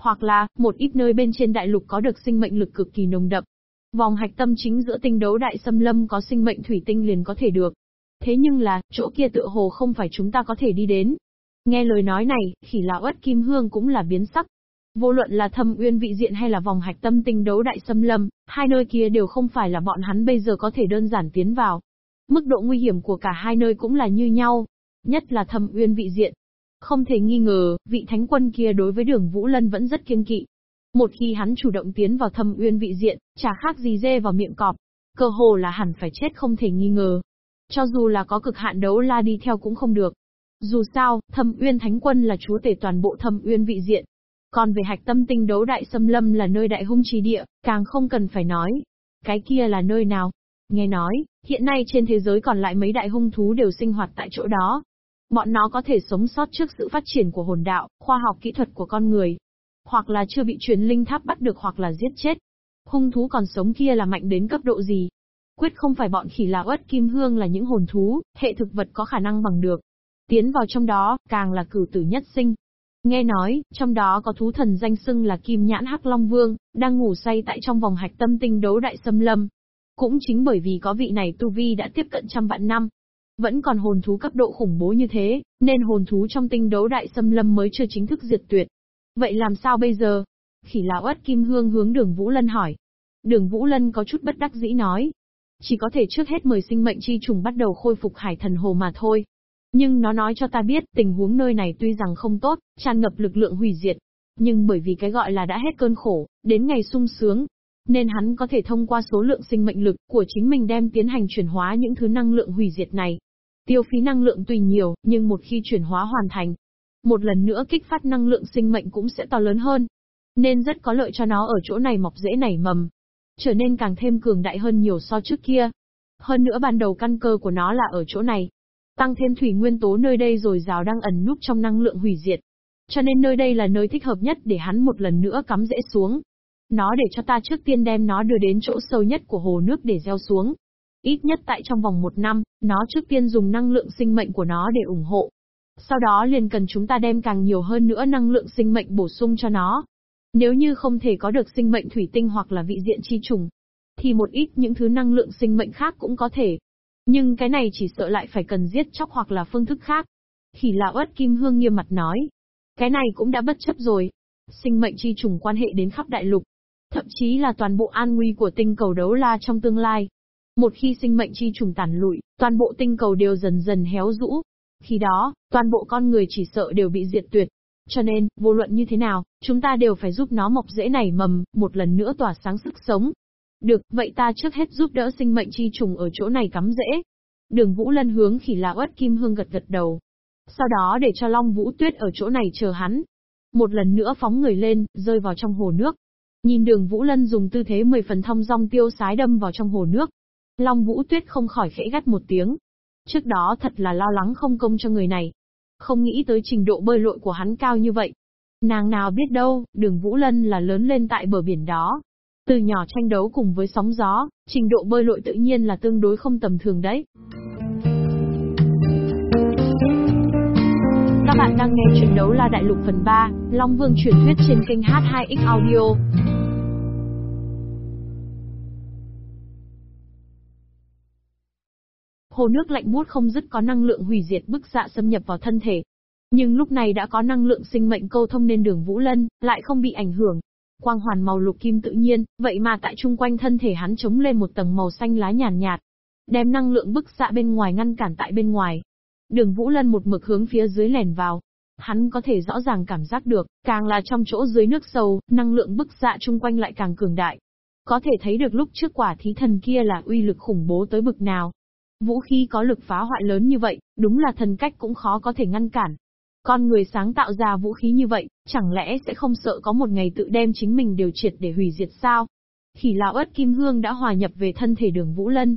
Hoặc là, một ít nơi bên trên đại lục có được sinh mệnh lực cực kỳ nồng đậm. Vòng hạch tâm chính giữa tinh đấu đại xâm lâm có sinh mệnh thủy tinh liền có thể được. Thế nhưng là, chỗ kia tựa hồ không phải chúng ta có thể đi đến. Nghe lời nói này, khỉ lão ất kim hương cũng là biến sắc. Vô luận là thâm uyên vị diện hay là vòng hạch tâm tinh đấu đại xâm lâm, hai nơi kia đều không phải là bọn hắn bây giờ có thể đơn giản tiến vào. Mức độ nguy hiểm của cả hai nơi cũng là như nhau. Nhất là thâm uyên vị diện. Không thể nghi ngờ, vị thánh quân kia đối với đường Vũ Lân vẫn rất kiên kỵ. Một khi hắn chủ động tiến vào thâm uyên vị diện, chả khác gì dê vào miệng cọp. Cơ hồ là hẳn phải chết không thể nghi ngờ. Cho dù là có cực hạn đấu la đi theo cũng không được. Dù sao, thâm uyên thánh quân là chúa tể toàn bộ thâm uyên vị diện. Còn về hạch tâm tinh đấu đại xâm lâm là nơi đại hung trí địa, càng không cần phải nói. Cái kia là nơi nào? Nghe nói, hiện nay trên thế giới còn lại mấy đại hung thú đều sinh hoạt tại chỗ đó. Bọn nó có thể sống sót trước sự phát triển của hồn đạo, khoa học kỹ thuật của con người. Hoặc là chưa bị truyền linh tháp bắt được hoặc là giết chết. Hung thú còn sống kia là mạnh đến cấp độ gì? Quyết không phải bọn khỉ là uất kim hương là những hồn thú, hệ thực vật có khả năng bằng được. Tiến vào trong đó, càng là cửu tử nhất sinh. Nghe nói, trong đó có thú thần danh xưng là Kim Nhãn Hắc Long Vương, đang ngủ say tại trong vòng hạch tâm tinh đấu đại xâm lâm. Cũng chính bởi vì có vị này tu vi đã tiếp cận trăm vạn năm, vẫn còn hồn thú cấp độ khủng bố như thế, nên hồn thú trong tinh đấu đại xâm lâm mới chưa chính thức diệt tuyệt. Vậy làm sao bây giờ? Khỉ lão ất kim hương hướng đường Vũ Lân hỏi. Đường Vũ Lân có chút bất đắc dĩ nói, chỉ có thể trước hết mời sinh mệnh chi trùng bắt đầu khôi phục hải thần hồ mà thôi. Nhưng nó nói cho ta biết, tình huống nơi này tuy rằng không tốt, tràn ngập lực lượng hủy diệt. Nhưng bởi vì cái gọi là đã hết cơn khổ, đến ngày sung sướng, nên hắn có thể thông qua số lượng sinh mệnh lực của chính mình đem tiến hành chuyển hóa những thứ năng lượng hủy diệt này. Tiêu phí năng lượng tùy nhiều, nhưng một khi chuyển hóa hoàn thành, một lần nữa kích phát năng lượng sinh mệnh cũng sẽ to lớn hơn. Nên rất có lợi cho nó ở chỗ này mọc rễ nảy mầm, trở nên càng thêm cường đại hơn nhiều so trước kia. Hơn nữa ban đầu căn cơ của nó là ở chỗ này. Tăng thêm thủy nguyên tố nơi đây rồi rào đang ẩn núp trong năng lượng hủy diệt. Cho nên nơi đây là nơi thích hợp nhất để hắn một lần nữa cắm rễ xuống. Nó để cho ta trước tiên đem nó đưa đến chỗ sâu nhất của hồ nước để gieo xuống. Ít nhất tại trong vòng một năm, nó trước tiên dùng năng lượng sinh mệnh của nó để ủng hộ. Sau đó liền cần chúng ta đem càng nhiều hơn nữa năng lượng sinh mệnh bổ sung cho nó. Nếu như không thể có được sinh mệnh thủy tinh hoặc là vị diện chi trùng, thì một ít những thứ năng lượng sinh mệnh khác cũng có thể. Nhưng cái này chỉ sợ lại phải cần giết chóc hoặc là phương thức khác. Khỉ lão ất kim hương nghiêm mặt nói. Cái này cũng đã bất chấp rồi. Sinh mệnh chi trùng quan hệ đến khắp đại lục. Thậm chí là toàn bộ an nguy của tinh cầu đấu la trong tương lai. Một khi sinh mệnh chi trùng tàn lụi, toàn bộ tinh cầu đều dần dần héo rũ. Khi đó, toàn bộ con người chỉ sợ đều bị diệt tuyệt. Cho nên, vô luận như thế nào, chúng ta đều phải giúp nó mọc rễ nảy mầm, một lần nữa tỏa sáng sức sống. Được, vậy ta trước hết giúp đỡ sinh mệnh chi trùng ở chỗ này cắm rễ. Đường Vũ Lân hướng khỉ là uất kim hương gật gật đầu. Sau đó để cho Long Vũ Tuyết ở chỗ này chờ hắn. Một lần nữa phóng người lên, rơi vào trong hồ nước. Nhìn đường Vũ Lân dùng tư thế mười phần thông dong tiêu sái đâm vào trong hồ nước. Long Vũ Tuyết không khỏi khẽ gắt một tiếng. Trước đó thật là lo lắng không công cho người này. Không nghĩ tới trình độ bơi lội của hắn cao như vậy. Nàng nào biết đâu, đường Vũ Lân là lớn lên tại bờ biển đó. Từ nhỏ tranh đấu cùng với sóng gió, trình độ bơi lội tự nhiên là tương đối không tầm thường đấy. Các bạn đang nghe chuyện đấu la đại lục phần 3, Long Vương truyền thuyết trên kênh H2X Audio. Hồ nước lạnh buốt không dứt có năng lượng hủy diệt bức xạ xâm nhập vào thân thể. Nhưng lúc này đã có năng lượng sinh mệnh câu thông nên đường Vũ Lân, lại không bị ảnh hưởng. Quang hoàn màu lục kim tự nhiên, vậy mà tại chung quanh thân thể hắn chống lên một tầng màu xanh lá nhàn nhạt, đem năng lượng bức xạ bên ngoài ngăn cản tại bên ngoài. Đường Vũ Lân một mực hướng phía dưới lèn vào. Hắn có thể rõ ràng cảm giác được, càng là trong chỗ dưới nước sâu, năng lượng bức xạ chung quanh lại càng cường đại. Có thể thấy được lúc trước quả thí thần kia là uy lực khủng bố tới bực nào. Vũ khí có lực phá hoại lớn như vậy, đúng là thần cách cũng khó có thể ngăn cản. Con người sáng tạo ra vũ khí như vậy, chẳng lẽ sẽ không sợ có một ngày tự đem chính mình điều triệt để hủy diệt sao? Khỉ lão ớt kim hương đã hòa nhập về thân thể đường Vũ Lân,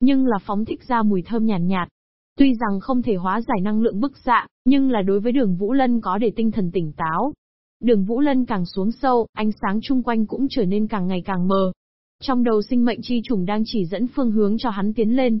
nhưng là phóng thích ra mùi thơm nhàn nhạt, nhạt. Tuy rằng không thể hóa giải năng lượng bức xạ, nhưng là đối với đường Vũ Lân có để tinh thần tỉnh táo. Đường Vũ Lân càng xuống sâu, ánh sáng chung quanh cũng trở nên càng ngày càng mờ. Trong đầu sinh mệnh chi trùng đang chỉ dẫn phương hướng cho hắn tiến lên.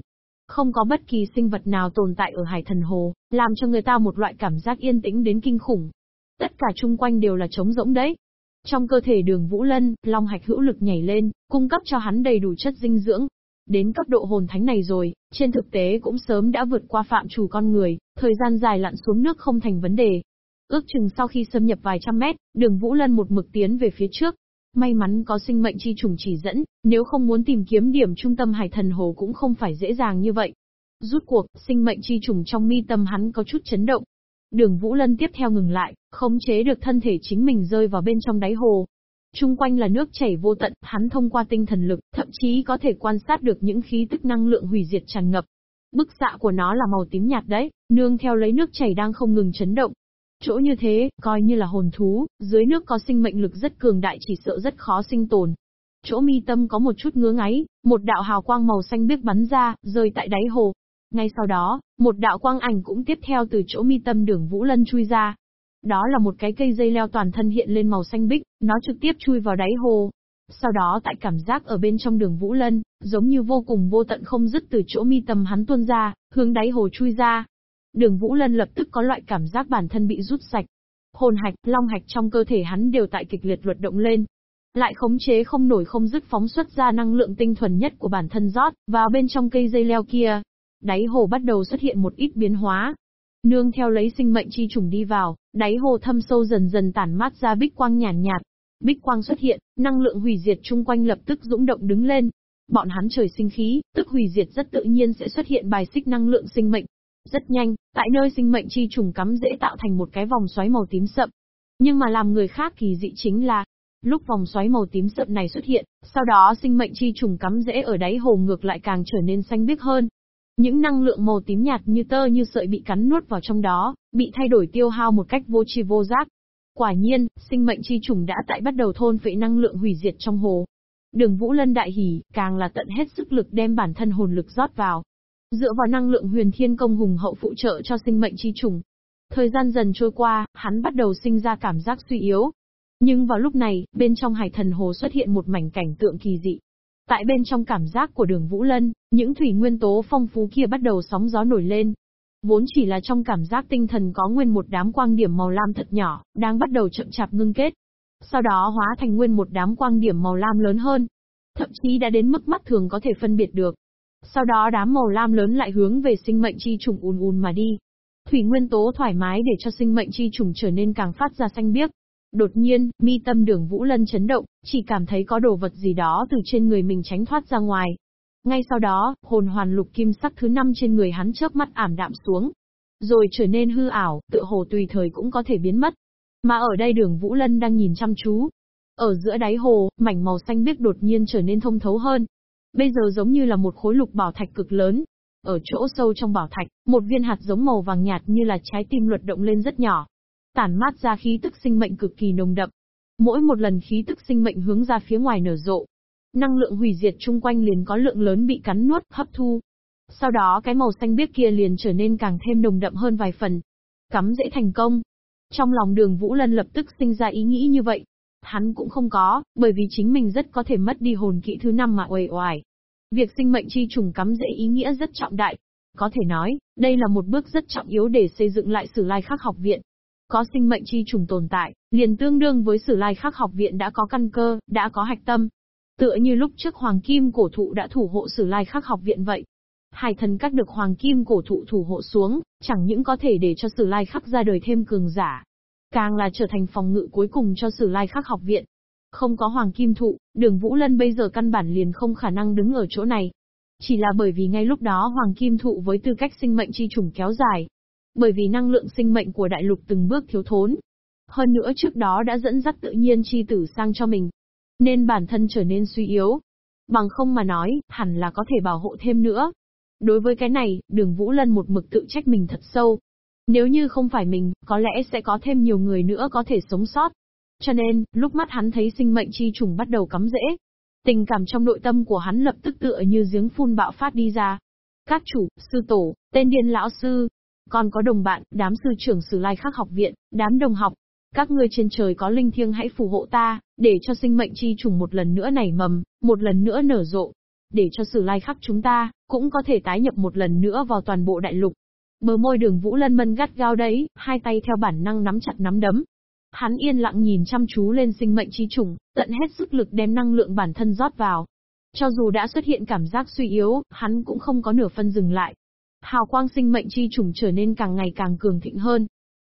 Không có bất kỳ sinh vật nào tồn tại ở hải thần hồ, làm cho người ta một loại cảm giác yên tĩnh đến kinh khủng. Tất cả chung quanh đều là trống rỗng đấy. Trong cơ thể đường Vũ Lân, long hạch hữu lực nhảy lên, cung cấp cho hắn đầy đủ chất dinh dưỡng. Đến cấp độ hồn thánh này rồi, trên thực tế cũng sớm đã vượt qua phạm chủ con người, thời gian dài lặn xuống nước không thành vấn đề. Ước chừng sau khi xâm nhập vài trăm mét, đường Vũ Lân một mực tiến về phía trước, May mắn có sinh mệnh chi trùng chỉ dẫn, nếu không muốn tìm kiếm điểm trung tâm hải thần hồ cũng không phải dễ dàng như vậy. Rút cuộc, sinh mệnh chi trùng trong mi tâm hắn có chút chấn động. Đường Vũ Lân tiếp theo ngừng lại, khống chế được thân thể chính mình rơi vào bên trong đáy hồ. Trung quanh là nước chảy vô tận, hắn thông qua tinh thần lực, thậm chí có thể quan sát được những khí tức năng lượng hủy diệt tràn ngập. Bức xạ của nó là màu tím nhạt đấy, nương theo lấy nước chảy đang không ngừng chấn động, Chỗ như thế, coi như là hồn thú, dưới nước có sinh mệnh lực rất cường đại chỉ sợ rất khó sinh tồn. Chỗ mi tâm có một chút ngứa ngáy, một đạo hào quang màu xanh biếc bắn ra, rơi tại đáy hồ. Ngay sau đó, một đạo quang ảnh cũng tiếp theo từ chỗ mi tâm đường Vũ Lân chui ra. Đó là một cái cây dây leo toàn thân hiện lên màu xanh bích, nó trực tiếp chui vào đáy hồ. Sau đó tại cảm giác ở bên trong đường Vũ Lân, giống như vô cùng vô tận không dứt từ chỗ mi tâm hắn tuôn ra, hướng đáy hồ chui ra, Đường Vũ Lân lập tức có loại cảm giác bản thân bị rút sạch. Hồn hạch, long hạch trong cơ thể hắn đều tại kịch liệt luật động lên. Lại khống chế không nổi không dứt phóng xuất ra năng lượng tinh thuần nhất của bản thân rót vào bên trong cây dây leo kia. Đáy hồ bắt đầu xuất hiện một ít biến hóa. Nương theo lấy sinh mệnh chi trùng đi vào, đáy hồ thâm sâu dần dần tản mát ra bích quang nhàn nhạt, nhạt. Bích quang xuất hiện, năng lượng hủy diệt chung quanh lập tức dũng động đứng lên, bọn hắn trời sinh khí, tức hủy diệt rất tự nhiên sẽ xuất hiện bài xích năng lượng sinh mệnh, rất nhanh, tại nơi sinh mệnh chi trùng cắm dễ tạo thành một cái vòng xoáy màu tím sậm. Nhưng mà làm người khác kỳ dị chính là, lúc vòng xoáy màu tím sậm này xuất hiện, sau đó sinh mệnh chi trùng cắm dễ ở đáy hồ ngược lại càng trở nên xanh biếc hơn. Những năng lượng màu tím nhạt như tơ như sợi bị cắn nuốt vào trong đó, bị thay đổi tiêu hao một cách vô tri vô giác. Quả nhiên, sinh mệnh chi trùng đã tại bắt đầu thôn phệ năng lượng hủy diệt trong hồ. Đường Vũ Lân đại hỉ, càng là tận hết sức lực đem bản thân hồn lực rót vào, Dựa vào năng lượng huyền thiên công hùng hậu phụ trợ cho sinh mệnh chi trùng. Thời gian dần trôi qua, hắn bắt đầu sinh ra cảm giác suy yếu. Nhưng vào lúc này, bên trong hải thần hồ xuất hiện một mảnh cảnh tượng kỳ dị. Tại bên trong cảm giác của đường Vũ Lân, những thủy nguyên tố phong phú kia bắt đầu sóng gió nổi lên. Vốn chỉ là trong cảm giác tinh thần có nguyên một đám quang điểm màu lam thật nhỏ, đang bắt đầu chậm chạp ngưng kết. Sau đó hóa thành nguyên một đám quang điểm màu lam lớn hơn. Thậm chí đã đến mức mắt thường có thể phân biệt được. Sau đó đám màu lam lớn lại hướng về sinh mệnh chi trùng ùn ùn mà đi. Thủy nguyên tố thoải mái để cho sinh mệnh chi trùng trở nên càng phát ra xanh biếc. Đột nhiên, mi tâm đường Vũ Lân chấn động, chỉ cảm thấy có đồ vật gì đó từ trên người mình tránh thoát ra ngoài. Ngay sau đó, hồn hoàn lục kim sắc thứ năm trên người hắn chớp mắt ảm đạm xuống. Rồi trở nên hư ảo, tựa hồ tùy thời cũng có thể biến mất. Mà ở đây đường Vũ Lân đang nhìn chăm chú. Ở giữa đáy hồ, mảnh màu xanh biếc đột nhiên trở nên thông thấu hơn, Bây giờ giống như là một khối lục bảo thạch cực lớn. Ở chỗ sâu trong bảo thạch, một viên hạt giống màu vàng nhạt như là trái tim luật động lên rất nhỏ. Tản mát ra khí tức sinh mệnh cực kỳ nồng đậm. Mỗi một lần khí tức sinh mệnh hướng ra phía ngoài nở rộ, năng lượng hủy diệt chung quanh liền có lượng lớn bị cắn nuốt, hấp thu. Sau đó cái màu xanh biếc kia liền trở nên càng thêm nồng đậm hơn vài phần. Cắm dễ thành công. Trong lòng đường Vũ Lân lập tức sinh ra ý nghĩ như vậy. Hắn cũng không có, bởi vì chính mình rất có thể mất đi hồn kỹ thứ năm mà uể oải. Việc sinh mệnh chi trùng cắm dễ ý nghĩa rất trọng đại. Có thể nói, đây là một bước rất trọng yếu để xây dựng lại Sử Lai Khắc học viện. Có sinh mệnh chi trùng tồn tại, liền tương đương với Sử Lai Khắc học viện đã có căn cơ, đã có hạch tâm. Tựa như lúc trước Hoàng Kim cổ thụ đã thủ hộ Sử Lai Khắc học viện vậy. Hải thần các được Hoàng Kim cổ thụ thủ hộ xuống, chẳng những có thể để cho Sử Lai Khắc ra đời thêm cường giả, càng là trở thành phòng ngự cuối cùng cho Sử Lai Khắc học viện. Không có Hoàng Kim thụ, đường Vũ Lân bây giờ căn bản liền không khả năng đứng ở chỗ này. Chỉ là bởi vì ngay lúc đó Hoàng Kim thụ với tư cách sinh mệnh chi trùng kéo dài. Bởi vì năng lượng sinh mệnh của đại lục từng bước thiếu thốn. Hơn nữa trước đó đã dẫn dắt tự nhiên chi tử sang cho mình. Nên bản thân trở nên suy yếu. Bằng không mà nói, hẳn là có thể bảo hộ thêm nữa. Đối với cái này, đường Vũ Lân một mực tự trách mình thật sâu. Nếu như không phải mình, có lẽ sẽ có thêm nhiều người nữa có thể sống sót. Cho nên, lúc mắt hắn thấy sinh mệnh chi trùng bắt đầu cắm rễ. Tình cảm trong nội tâm của hắn lập tức tựa như giếng phun bạo phát đi ra. Các chủ, sư tổ, tên điên lão sư, còn có đồng bạn, đám sư trưởng sử lai khắc học viện, đám đồng học. Các ngươi trên trời có linh thiêng hãy phù hộ ta, để cho sinh mệnh chi trùng một lần nữa nảy mầm, một lần nữa nở rộ. Để cho sử lai khắc chúng ta, cũng có thể tái nhập một lần nữa vào toàn bộ đại lục. Bờ môi đường Vũ Lân Mân gắt gao đấy, hai tay theo bản năng nắm chặt nắm đấm. Hắn yên lặng nhìn chăm chú lên sinh mệnh chi trùng, tận hết sức lực đem năng lượng bản thân rót vào. Cho dù đã xuất hiện cảm giác suy yếu, hắn cũng không có nửa phân dừng lại. Hào quang sinh mệnh chi trùng trở nên càng ngày càng cường thịnh hơn.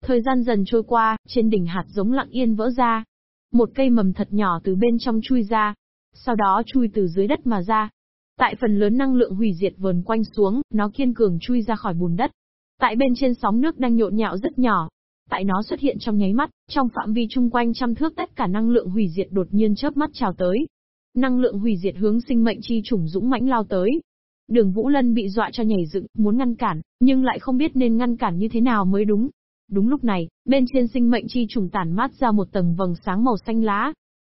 Thời gian dần trôi qua, trên đỉnh hạt giống lặng yên vỡ ra. Một cây mầm thật nhỏ từ bên trong chui ra. Sau đó chui từ dưới đất mà ra. Tại phần lớn năng lượng hủy diệt vờn quanh xuống, nó kiên cường chui ra khỏi bùn đất. Tại bên trên sóng nước đang nhộn nhạo rất nhỏ. Tại nó xuất hiện trong nháy mắt, trong phạm vi chung quanh trăm thước tất cả năng lượng hủy diệt đột nhiên chớp mắt trào tới. Năng lượng hủy diệt hướng sinh mệnh chi trùng dũng mãnh lao tới. Đường Vũ Lân bị dọa cho nhảy dựng, muốn ngăn cản, nhưng lại không biết nên ngăn cản như thế nào mới đúng. Đúng lúc này, bên trên sinh mệnh chi trùng tản mát ra một tầng vầng sáng màu xanh lá.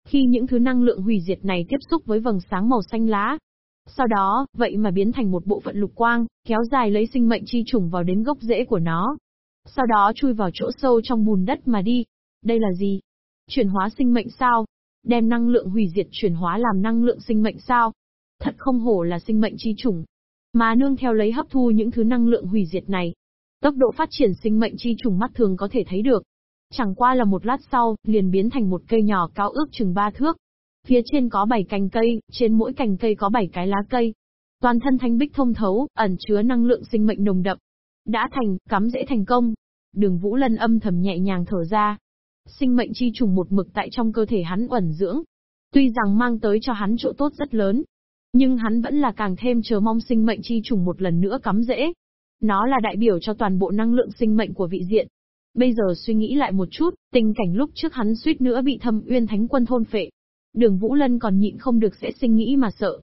Khi những thứ năng lượng hủy diệt này tiếp xúc với vầng sáng màu xanh lá, sau đó, vậy mà biến thành một bộ phận lục quang, kéo dài lấy sinh mệnh chi trùng vào đến gốc rễ của nó. Sau đó chui vào chỗ sâu trong bùn đất mà đi. Đây là gì? Chuyển hóa sinh mệnh sao? Đem năng lượng hủy diệt chuyển hóa làm năng lượng sinh mệnh sao? Thật không hổ là sinh mệnh chi trùng. Mà nương theo lấy hấp thu những thứ năng lượng hủy diệt này. Tốc độ phát triển sinh mệnh chi trùng mắt thường có thể thấy được. Chẳng qua là một lát sau, liền biến thành một cây nhỏ cao ước chừng ba thước, Phía trên có 7 cành cây, trên mỗi cành cây có 7 cái lá cây. Toàn thân thanh bích thông thấu, ẩn chứa năng lượng sinh mệnh nồng đậm. Đã thành, cắm dễ thành công. Đường Vũ Lân âm thầm nhẹ nhàng thở ra. Sinh mệnh chi trùng một mực tại trong cơ thể hắn ẩn dưỡng. Tuy rằng mang tới cho hắn chỗ tốt rất lớn, nhưng hắn vẫn là càng thêm chờ mong sinh mệnh chi trùng một lần nữa cắm dễ. Nó là đại biểu cho toàn bộ năng lượng sinh mệnh của vị diện. Bây giờ suy nghĩ lại một chút, tình cảnh lúc trước hắn suýt nữa bị thâm uyên thánh quân thôn phệ. Đường Vũ Lân còn nhịn không được sẽ sinh nghĩ mà sợ.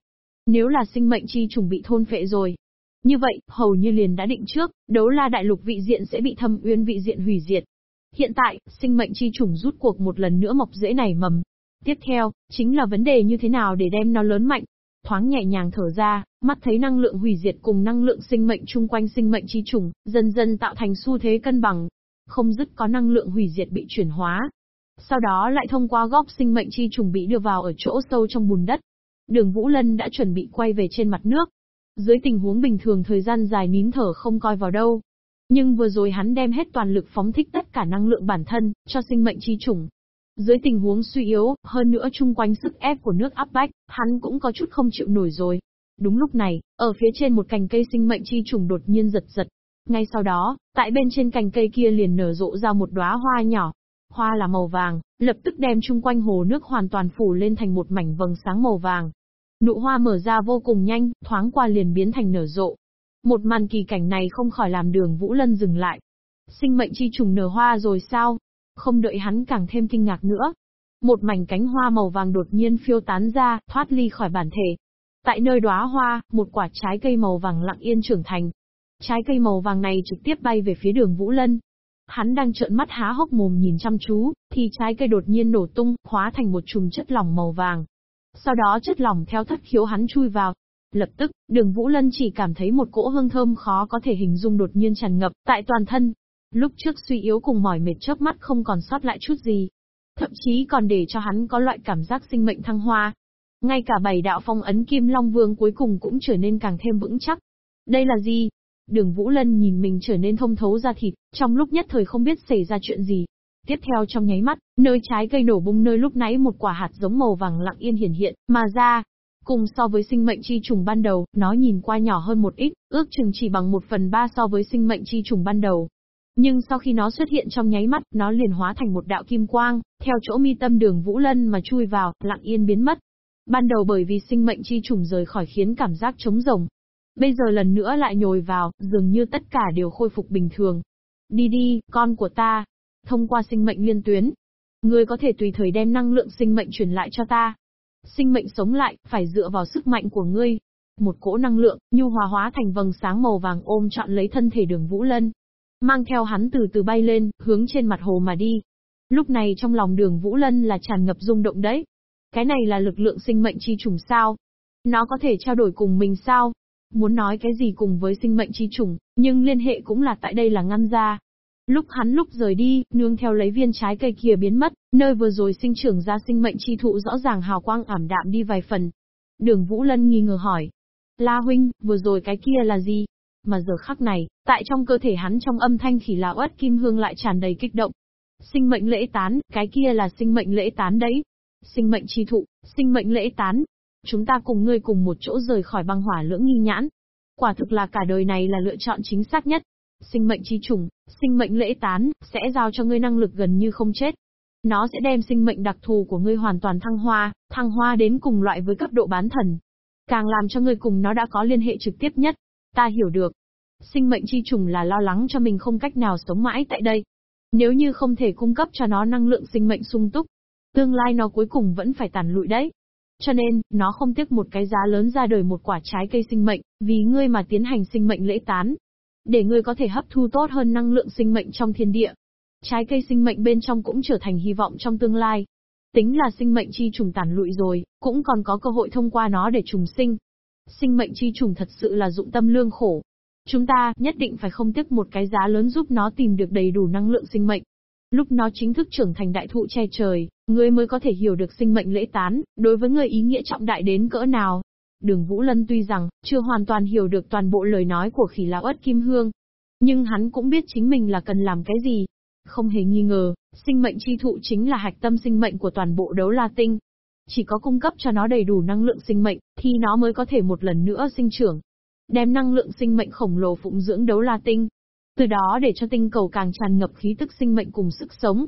Nếu là sinh mệnh chi trùng bị thôn phệ rồi. Như vậy, hầu như liền đã định trước, đấu la đại lục vị diện sẽ bị thâm uyên vị diện hủy diệt. Hiện tại, sinh mệnh chi trùng rút cuộc một lần nữa mọc rễ nảy mầm. Tiếp theo, chính là vấn đề như thế nào để đem nó lớn mạnh. Thoáng nhẹ nhàng thở ra, mắt thấy năng lượng hủy diệt cùng năng lượng sinh mệnh chung quanh sinh mệnh chi trùng, dần dần tạo thành xu thế cân bằng. Không dứt có năng lượng hủy diệt bị chuyển hóa, sau đó lại thông qua góc sinh mệnh chi trùng bị đưa vào ở chỗ sâu trong bùn đất. Đường Vũ Lân đã chuẩn bị quay về trên mặt nước. Dưới tình huống bình thường thời gian dài nín thở không coi vào đâu. Nhưng vừa rồi hắn đem hết toàn lực phóng thích tất cả năng lượng bản thân, cho sinh mệnh chi trùng. Dưới tình huống suy yếu, hơn nữa chung quanh sức ép của nước áp bách, hắn cũng có chút không chịu nổi rồi. Đúng lúc này, ở phía trên một cành cây sinh mệnh chi trùng đột nhiên giật giật. Ngay sau đó, tại bên trên cành cây kia liền nở rộ ra một đóa hoa nhỏ, Hoa là màu vàng, lập tức đem chung quanh hồ nước hoàn toàn phủ lên thành một mảnh vầng sáng màu vàng. Nụ hoa mở ra vô cùng nhanh, thoáng qua liền biến thành nở rộ. Một màn kỳ cảnh này không khỏi làm đường Vũ Lân dừng lại. Sinh mệnh chi trùng nở hoa rồi sao? Không đợi hắn càng thêm kinh ngạc nữa. Một mảnh cánh hoa màu vàng đột nhiên phiêu tán ra, thoát ly khỏi bản thể. Tại nơi đóa hoa, một quả trái cây màu vàng lặng yên trưởng thành. Trái cây màu vàng này trực tiếp bay về phía đường Vũ Lân. Hắn đang trợn mắt há hốc mồm nhìn chăm chú, thì trái cây đột nhiên nổ tung, hóa thành một chùm chất lỏng màu vàng. Sau đó chất lỏng theo thất khiếu hắn chui vào. Lập tức, đường Vũ Lân chỉ cảm thấy một cỗ hương thơm khó có thể hình dung đột nhiên tràn ngập tại toàn thân. Lúc trước suy yếu cùng mỏi mệt chớp mắt không còn sót lại chút gì. Thậm chí còn để cho hắn có loại cảm giác sinh mệnh thăng hoa. Ngay cả bảy đạo phong ấn Kim Long Vương cuối cùng cũng trở nên càng thêm vững chắc. Đây là gì? Đường Vũ Lân nhìn mình trở nên thông thấu ra thịt, trong lúc nhất thời không biết xảy ra chuyện gì. Tiếp theo trong nháy mắt, nơi trái cây nổ bung nơi lúc nãy một quả hạt giống màu vàng lặng yên hiển hiện, mà ra. Cùng so với sinh mệnh chi trùng ban đầu, nó nhìn qua nhỏ hơn một ít, ước chừng chỉ bằng một phần ba so với sinh mệnh chi trùng ban đầu. Nhưng sau khi nó xuất hiện trong nháy mắt, nó liền hóa thành một đạo kim quang, theo chỗ mi tâm đường Vũ Lân mà chui vào, lặng yên biến mất. Ban đầu bởi vì sinh mệnh chi trùng rời khỏi khiến cảm giác trống rồng, Bây giờ lần nữa lại nhồi vào, dường như tất cả đều khôi phục bình thường. Đi đi, con của ta. Thông qua sinh mệnh liên tuyến. Ngươi có thể tùy thời đem năng lượng sinh mệnh truyền lại cho ta. Sinh mệnh sống lại, phải dựa vào sức mạnh của ngươi. Một cỗ năng lượng, nhu hòa hóa thành vầng sáng màu vàng ôm trọn lấy thân thể đường Vũ Lân. Mang theo hắn từ từ bay lên, hướng trên mặt hồ mà đi. Lúc này trong lòng đường Vũ Lân là tràn ngập rung động đấy. Cái này là lực lượng sinh mệnh chi trùng sao? Nó có thể trao đổi cùng mình sao? Muốn nói cái gì cùng với sinh mệnh chi trùng, nhưng liên hệ cũng là tại đây là ngăn ra. Lúc hắn lúc rời đi, nương theo lấy viên trái cây kia biến mất, nơi vừa rồi sinh trưởng ra sinh mệnh chi thụ rõ ràng hào quang ảm đạm đi vài phần. Đường Vũ Lân nghi ngờ hỏi. La huynh, vừa rồi cái kia là gì? Mà giờ khắc này, tại trong cơ thể hắn trong âm thanh khỉ lão uất kim hương lại tràn đầy kích động. Sinh mệnh lễ tán, cái kia là sinh mệnh lễ tán đấy. Sinh mệnh chi thụ, sinh mệnh lễ tán, Chúng ta cùng ngươi cùng một chỗ rời khỏi băng hỏa lưỡng nghi nhãn. Quả thực là cả đời này là lựa chọn chính xác nhất. Sinh mệnh chi trùng, sinh mệnh lễ tán, sẽ giao cho ngươi năng lực gần như không chết. Nó sẽ đem sinh mệnh đặc thù của ngươi hoàn toàn thăng hoa, thăng hoa đến cùng loại với cấp độ bán thần. Càng làm cho ngươi cùng nó đã có liên hệ trực tiếp nhất. Ta hiểu được. Sinh mệnh chi trùng là lo lắng cho mình không cách nào sống mãi tại đây. Nếu như không thể cung cấp cho nó năng lượng sinh mệnh sung túc, tương lai nó cuối cùng vẫn phải tàn lụi đấy. Cho nên, nó không tiếc một cái giá lớn ra đời một quả trái cây sinh mệnh, vì ngươi mà tiến hành sinh mệnh lễ tán. Để ngươi có thể hấp thu tốt hơn năng lượng sinh mệnh trong thiên địa. Trái cây sinh mệnh bên trong cũng trở thành hy vọng trong tương lai. Tính là sinh mệnh chi trùng tàn lụi rồi, cũng còn có cơ hội thông qua nó để trùng sinh. Sinh mệnh chi trùng thật sự là dụng tâm lương khổ. Chúng ta nhất định phải không tiếc một cái giá lớn giúp nó tìm được đầy đủ năng lượng sinh mệnh. Lúc nó chính thức trưởng thành đại thụ che trời, ngươi mới có thể hiểu được sinh mệnh lễ tán, đối với người ý nghĩa trọng đại đến cỡ nào. Đường Vũ Lân tuy rằng, chưa hoàn toàn hiểu được toàn bộ lời nói của khỉ lão ất kim hương. Nhưng hắn cũng biết chính mình là cần làm cái gì. Không hề nghi ngờ, sinh mệnh chi thụ chính là hạch tâm sinh mệnh của toàn bộ đấu la tinh. Chỉ có cung cấp cho nó đầy đủ năng lượng sinh mệnh, thì nó mới có thể một lần nữa sinh trưởng. Đem năng lượng sinh mệnh khổng lồ phụng dưỡng đấu la tinh, từ đó để cho tinh cầu càng tràn ngập khí tức sinh mệnh cùng sức sống.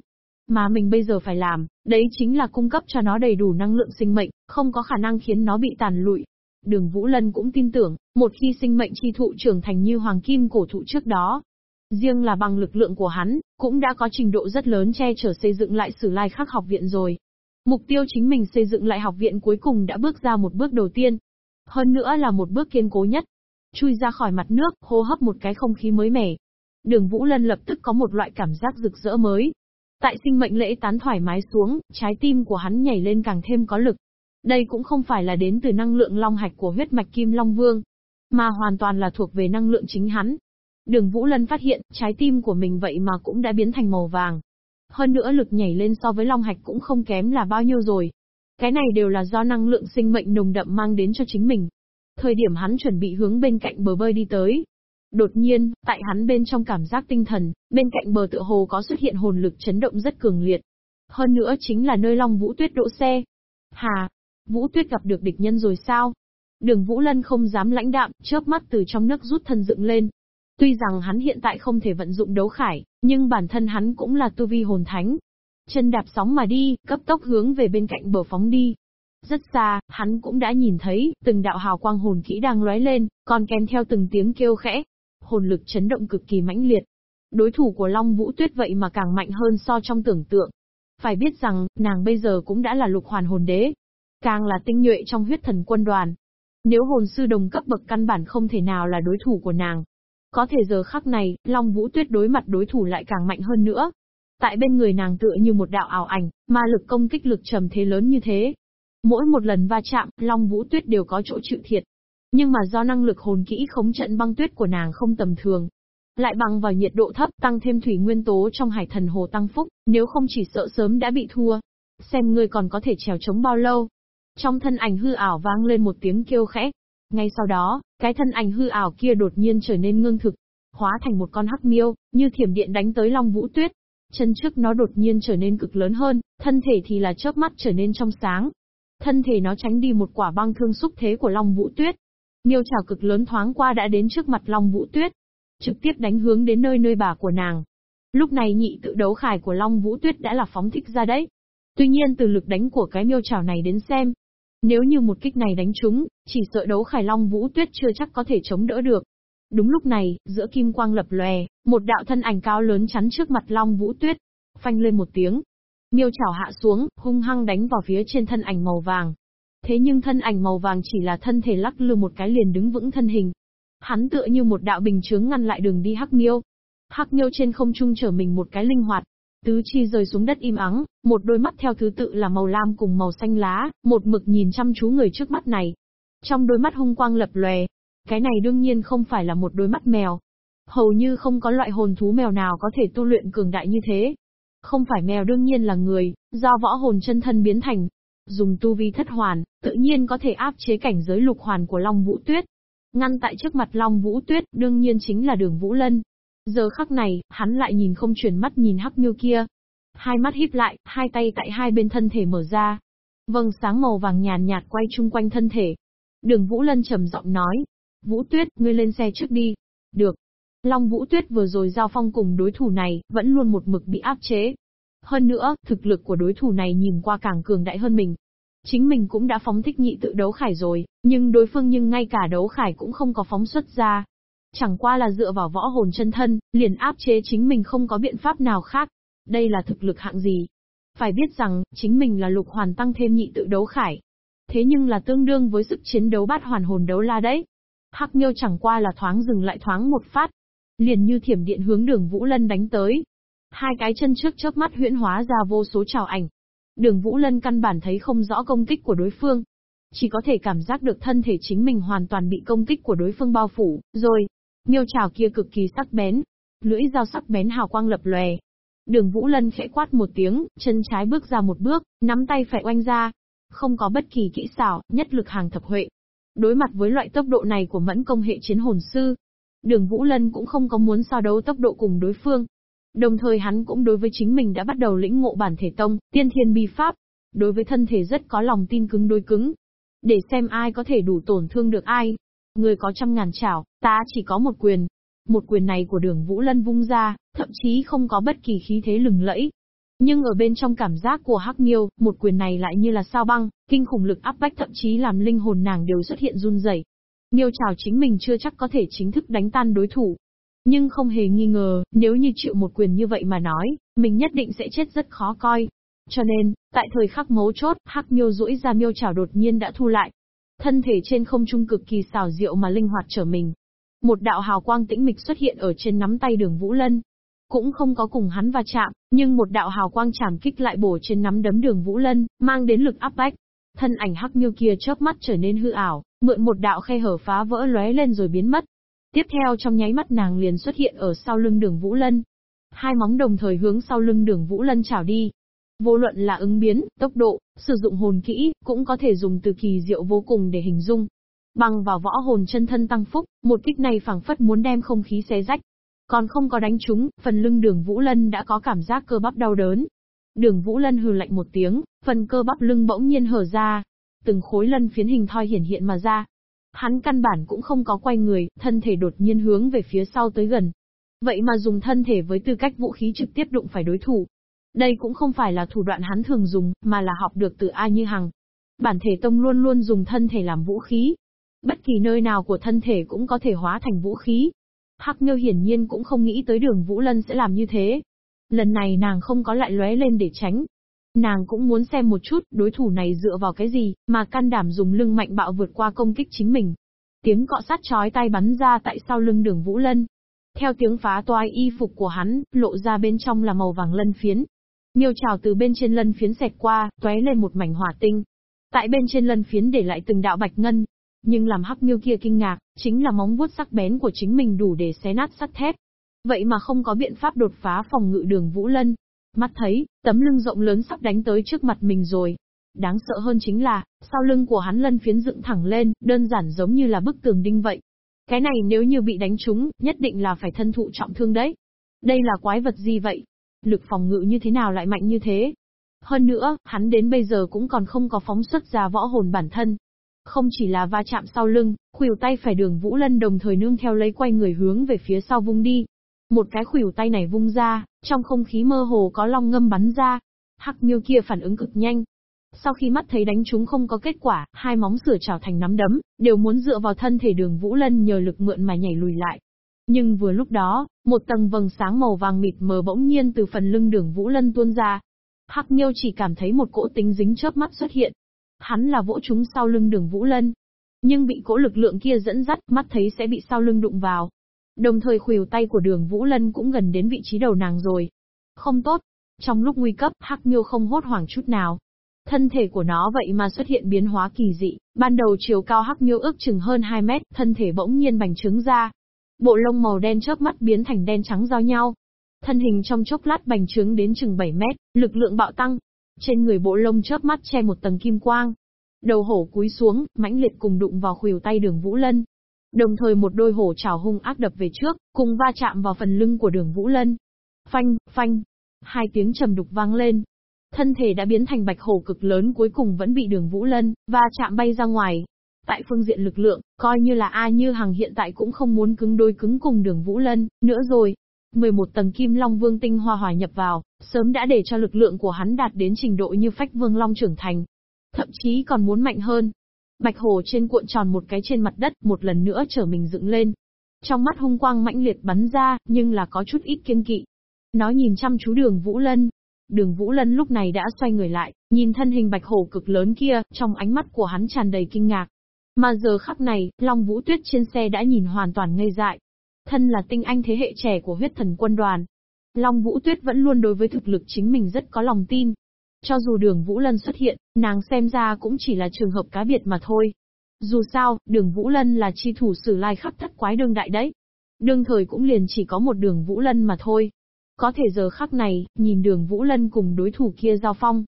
Mà mình bây giờ phải làm, đấy chính là cung cấp cho nó đầy đủ năng lượng sinh mệnh, không có khả năng khiến nó bị tàn lụi. Đường Vũ Lân cũng tin tưởng, một khi sinh mệnh chi thụ trưởng thành như hoàng kim cổ thụ trước đó, riêng là bằng lực lượng của hắn, cũng đã có trình độ rất lớn che chở xây dựng lại sử lai khắc học viện rồi. Mục tiêu chính mình xây dựng lại học viện cuối cùng đã bước ra một bước đầu tiên. Hơn nữa là một bước kiên cố nhất. Chui ra khỏi mặt nước, hô hấp một cái không khí mới mẻ, Đường Vũ Lân lập tức có một loại cảm giác rực rỡ mới. Tại sinh mệnh lễ tán thoải mái xuống, trái tim của hắn nhảy lên càng thêm có lực. Đây cũng không phải là đến từ năng lượng long hạch của huyết mạch Kim Long Vương, mà hoàn toàn là thuộc về năng lượng chính hắn. Đường Vũ Lân phát hiện, trái tim của mình vậy mà cũng đã biến thành màu vàng. Hơn nữa lực nhảy lên so với long hạch cũng không kém là bao nhiêu rồi. Cái này đều là do năng lượng sinh mệnh nồng đậm mang đến cho chính mình. Thời điểm hắn chuẩn bị hướng bên cạnh bờ bơi đi tới, Đột nhiên, tại hắn bên trong cảm giác tinh thần, bên cạnh bờ tựa hồ có xuất hiện hồn lực chấn động rất cường liệt. Hơn nữa chính là nơi Long Vũ Tuyết đỗ xe. Hà, Vũ Tuyết gặp được địch nhân rồi sao? Đường Vũ Lân không dám lãnh đạm, chớp mắt từ trong nước rút thân dựng lên. Tuy rằng hắn hiện tại không thể vận dụng đấu khải, nhưng bản thân hắn cũng là tu vi hồn thánh. Chân đạp sóng mà đi, cấp tốc hướng về bên cạnh bờ phóng đi. Rất xa, hắn cũng đã nhìn thấy, từng đạo hào quang hồn kỹ đang lóe lên, còn kèm theo từng tiếng kêu khẽ, hồn lực chấn động cực kỳ mãnh liệt. Đối thủ của Long Vũ Tuyết vậy mà càng mạnh hơn so trong tưởng tượng. Phải biết rằng, nàng bây giờ cũng đã là lục hoàn hồn đế. Càng là tinh nhuệ trong huyết thần quân đoàn. Nếu hồn sư đồng cấp bậc căn bản không thể nào là đối thủ của nàng. Có thể giờ khắc này, Long Vũ Tuyết đối mặt đối thủ lại càng mạnh hơn nữa. Tại bên người nàng tựa như một đạo ảo ảnh, ma lực công kích lực trầm thế lớn như thế. Mỗi một lần va chạm, Long Vũ Tuyết đều có chỗ chịu thiệt. Nhưng mà do năng lực hồn kỹ khống trận băng tuyết của nàng không tầm thường, lại bằng vào nhiệt độ thấp tăng thêm thủy nguyên tố trong hải thần hồ tăng phúc, nếu không chỉ sợ sớm đã bị thua. Xem ngươi còn có thể trèo chống bao lâu. Trong thân ảnh hư ảo vang lên một tiếng kêu khẽ. Ngay sau đó, cái thân ảnh hư ảo kia đột nhiên trở nên ngưng thực, hóa thành một con hắc miêu, như thiểm điện đánh tới Long Vũ Tuyết. Chân trước nó đột nhiên trở nên cực lớn hơn, thân thể thì là chớp mắt trở nên trong sáng. Thân thể nó tránh đi một quả băng thương xúc thế của Long Vũ Tuyết. Miêu trào cực lớn thoáng qua đã đến trước mặt Long Vũ Tuyết, trực tiếp đánh hướng đến nơi nơi bà của nàng. Lúc này nhị tự đấu khải của Long Vũ Tuyết đã là phóng thích ra đấy. Tuy nhiên từ lực đánh của cái miêu trảo này đến xem, nếu như một kích này đánh trúng, chỉ sợ đấu khải Long Vũ Tuyết chưa chắc có thể chống đỡ được. Đúng lúc này, giữa kim quang lập lòe, một đạo thân ảnh cao lớn chắn trước mặt Long Vũ Tuyết. Phanh lên một tiếng. Miêu chảo hạ xuống, hung hăng đánh vào phía trên thân ảnh màu vàng. Thế nhưng thân ảnh màu vàng chỉ là thân thể lắc lư một cái liền đứng vững thân hình. Hắn tựa như một đạo bình chướng ngăn lại đường đi hắc miêu. Hắc miêu trên không trung trở mình một cái linh hoạt. Tứ chi rơi xuống đất im ắng, một đôi mắt theo thứ tự là màu lam cùng màu xanh lá, một mực nhìn chăm chú người trước mắt này. Trong đôi mắt hung quang lập lòe, cái này đương nhiên không phải là một đôi mắt mèo. Hầu như không có loại hồn thú mèo nào có thể tu luyện cường đại như thế. Không phải mèo đương nhiên là người, do võ hồn chân thân biến thành. Dùng tu vi thất hoàn, tự nhiên có thể áp chế cảnh giới lục hoàn của Long Vũ Tuyết. Ngăn tại trước mặt Long Vũ Tuyết đương nhiên chính là đường Vũ Lân. Giờ khắc này, hắn lại nhìn không chuyển mắt nhìn hắc miêu kia. Hai mắt híp lại, hai tay tại hai bên thân thể mở ra. Vâng sáng màu vàng nhàn nhạt quay chung quanh thân thể. Đường Vũ Lân trầm giọng nói, Vũ Tuyết, ngươi lên xe trước đi. Được. Long Vũ Tuyết vừa rồi giao phong cùng đối thủ này, vẫn luôn một mực bị áp chế. Hơn nữa, thực lực của đối thủ này nhìn qua càng cường đại hơn mình. Chính mình cũng đã phóng thích nhị tự đấu khải rồi, nhưng đối phương nhưng ngay cả đấu khải cũng không có phóng xuất ra. Chẳng qua là dựa vào võ hồn chân thân, liền áp chế chính mình không có biện pháp nào khác. Đây là thực lực hạng gì? Phải biết rằng, chính mình là lục hoàn tăng thêm nhị tự đấu khải. Thế nhưng là tương đương với sức chiến đấu bát hoàn hồn đấu la đấy. Hắc miêu chẳng qua là thoáng dừng lại thoáng một phát. Liền như thiểm điện hướng đường Vũ Lân đánh tới. Hai cái chân trước chớp mắt huyễn hóa ra vô số trào ảnh. Đường Vũ Lân căn bản thấy không rõ công kích của đối phương. Chỉ có thể cảm giác được thân thể chính mình hoàn toàn bị công kích của đối phương bao phủ, rồi. Miêu trào kia cực kỳ sắc bén. Lưỡi dao sắc bén hào quang lập lòe, Đường Vũ Lân khẽ quát một tiếng, chân trái bước ra một bước, nắm tay phải oanh ra. Không có bất kỳ kỹ xảo, nhất lực hàng thập huệ. Đối mặt với loại tốc độ này của mẫn công hệ chiến hồn sư, đường Vũ Lân cũng không có muốn so đấu tốc độ cùng đối phương. Đồng thời hắn cũng đối với chính mình đã bắt đầu lĩnh ngộ bản thể tông, tiên thiên bi pháp. Đối với thân thể rất có lòng tin cứng đối cứng. Để xem ai có thể đủ tổn thương được ai. Người có trăm ngàn chảo, ta chỉ có một quyền. Một quyền này của đường Vũ Lân vung ra, thậm chí không có bất kỳ khí thế lừng lẫy, nhưng ở bên trong cảm giác của Hắc Miêu, một quyền này lại như là sao băng, kinh khủng lực áp bách thậm chí làm linh hồn nàng đều xuất hiện run rẩy. Miêu chào chính mình chưa chắc có thể chính thức đánh tan đối thủ. Nhưng không hề nghi ngờ, nếu như chịu một quyền như vậy mà nói, mình nhất định sẽ chết rất khó coi. Cho nên, tại thời khắc mấu chốt, Hắc Miêu duỗi ra miêu chảo đột nhiên đã thu lại. Thân thể trên không trung cực kỳ xảo diệu mà linh hoạt trở mình. Một đạo hào quang tĩnh mịch xuất hiện ở trên nắm tay đường Vũ Lân, cũng không có cùng hắn va chạm, nhưng một đạo hào quang chảm kích lại bổ trên nắm đấm đường Vũ Lân, mang đến lực áp bách. Thân ảnh hắc miêu kia chớp mắt trở nên hư ảo, mượn một đạo khe hở phá vỡ lóe lên rồi biến mất. Tiếp theo trong nháy mắt nàng liền xuất hiện ở sau lưng đường Vũ Lân. Hai móng đồng thời hướng sau lưng đường Vũ Lân chảo đi. Vô luận là ứng biến, tốc độ, sử dụng hồn kỹ, cũng có thể dùng từ kỳ diệu vô cùng để hình dung. Bằng vào võ hồn chân thân tăng phúc, một kích này phảng phất muốn đem không khí xé rách, còn không có đánh trúng, phần lưng đường Vũ Lân đã có cảm giác cơ bắp đau đớn. Đường Vũ Lân hừ lạnh một tiếng, phần cơ bắp lưng bỗng nhiên hở ra. Từng khối lân phiến hình thoi hiển hiện mà ra. Hắn căn bản cũng không có quay người, thân thể đột nhiên hướng về phía sau tới gần. Vậy mà dùng thân thể với tư cách vũ khí trực tiếp đụng phải đối thủ. Đây cũng không phải là thủ đoạn hắn thường dùng, mà là học được từ A Như Hằng. Bản thể tông luôn luôn dùng thân thể làm vũ khí. Bất kỳ nơi nào của thân thể cũng có thể hóa thành vũ khí. Hắc Miêu hiển nhiên cũng không nghĩ tới đường Vũ Lân sẽ làm như thế. Lần này nàng không có lại lóe lên để tránh. Nàng cũng muốn xem một chút đối thủ này dựa vào cái gì mà can đảm dùng lưng mạnh bạo vượt qua công kích chính mình. Tiếng cọ sát chói tay bắn ra tại sau lưng đường Vũ Lân. Theo tiếng phá toái y phục của hắn, lộ ra bên trong là màu vàng lân phiến. Miêu trào từ bên trên lân phiến xẹt qua, tóe lên một mảnh hỏa tinh. Tại bên trên lân phiến để lại từng đạo bạch ngân. Nhưng làm hắc miêu kia kinh ngạc, chính là móng vuốt sắc bén của chính mình đủ để xé nát sắt thép. Vậy mà không có biện pháp đột phá phòng ngự đường Vũ Lân. Mắt thấy, tấm lưng rộng lớn sắp đánh tới trước mặt mình rồi. Đáng sợ hơn chính là, sau lưng của hắn lân phiến dựng thẳng lên, đơn giản giống như là bức tường đinh vậy. Cái này nếu như bị đánh trúng, nhất định là phải thân thụ trọng thương đấy. Đây là quái vật gì vậy? Lực phòng ngự như thế nào lại mạnh như thế? Hơn nữa, hắn đến bây giờ cũng còn không có phóng xuất ra võ hồn bản thân. Không chỉ là va chạm sau lưng, khuỷu tay phải đường Vũ Lân đồng thời nương theo lấy quay người hướng về phía sau vung đi. Một cái khuỷu tay này vung ra, trong không khí mơ hồ có long ngâm bắn ra. Hắc miêu kia phản ứng cực nhanh. Sau khi mắt thấy đánh chúng không có kết quả, hai móng sửa trào thành nắm đấm, đều muốn dựa vào thân thể đường Vũ Lân nhờ lực mượn mà nhảy lùi lại. Nhưng vừa lúc đó, một tầng vầng sáng màu vàng mịt mờ bỗng nhiên từ phần lưng đường Vũ Lân tuôn ra, Hắc Miêu chỉ cảm thấy một cỗ tính dính chớp mắt xuất hiện. Hắn là vỗ chúng sau lưng đường Vũ Lân. Nhưng bị cỗ lực lượng kia dẫn dắt, mắt thấy sẽ bị sau lưng đụng vào. Đồng thời khuỷu tay của đường Vũ Lân cũng gần đến vị trí đầu nàng rồi. Không tốt. Trong lúc nguy cấp, Hắc Miêu không hốt hoảng chút nào. Thân thể của nó vậy mà xuất hiện biến hóa kỳ dị, ban đầu chiều cao Hắc Miêu ước chừng hơn 2 mét, thân thể bỗng nhiên bành trướng ra. Bộ lông màu đen chớp mắt biến thành đen trắng giao nhau, Thân hình trong chốc lát bành trướng đến chừng 7 mét, lực lượng bạo tăng. Trên người bộ lông chớp mắt che một tầng kim quang. Đầu hổ cúi xuống, mãnh liệt cùng đụng vào khuỷu tay đường Vũ Lân. Đồng thời một đôi hổ trào hung ác đập về trước, cùng va chạm vào phần lưng của đường Vũ Lân. Phanh, phanh. Hai tiếng trầm đục vang lên. Thân thể đã biến thành bạch hổ cực lớn cuối cùng vẫn bị đường Vũ Lân, va chạm bay ra ngoài, Tại phương diện lực lượng, coi như là A Như Hằng hiện tại cũng không muốn cứng đôi cứng cùng đường Vũ Lân, nữa rồi, 11 tầng kim long vương tinh hoa hòa nhập vào, sớm đã để cho lực lượng của hắn đạt đến trình độ như phách vương long trưởng thành. Thậm chí còn muốn mạnh hơn. Bạch hồ trên cuộn tròn một cái trên mặt đất một lần nữa trở mình dựng lên. Trong mắt hung quang mãnh liệt bắn ra, nhưng là có chút ít kiên kỵ. Nó nhìn chăm chú đường Vũ Lân. Đường Vũ Lân lúc này đã xoay người lại, nhìn thân hình bạch hổ cực lớn kia, trong ánh mắt của hắn tràn đầy kinh ngạc. Mà giờ khắc này, Long Vũ Tuyết trên xe đã nhìn hoàn toàn ngây dại. Thân là tinh anh thế hệ trẻ của huyết thần quân đoàn. Long Vũ Tuyết vẫn luôn đối với thực lực chính mình rất có lòng tin. Cho dù đường Vũ Lân xuất hiện, nàng xem ra cũng chỉ là trường hợp cá biệt mà thôi. Dù sao, đường Vũ Lân là chi thủ sử lai khắp thất quái đương đại đấy. Đương thời cũng liền chỉ có một đường Vũ Lân mà thôi. Có thể giờ khắc này, nhìn đường Vũ Lân cùng đối thủ kia giao phong.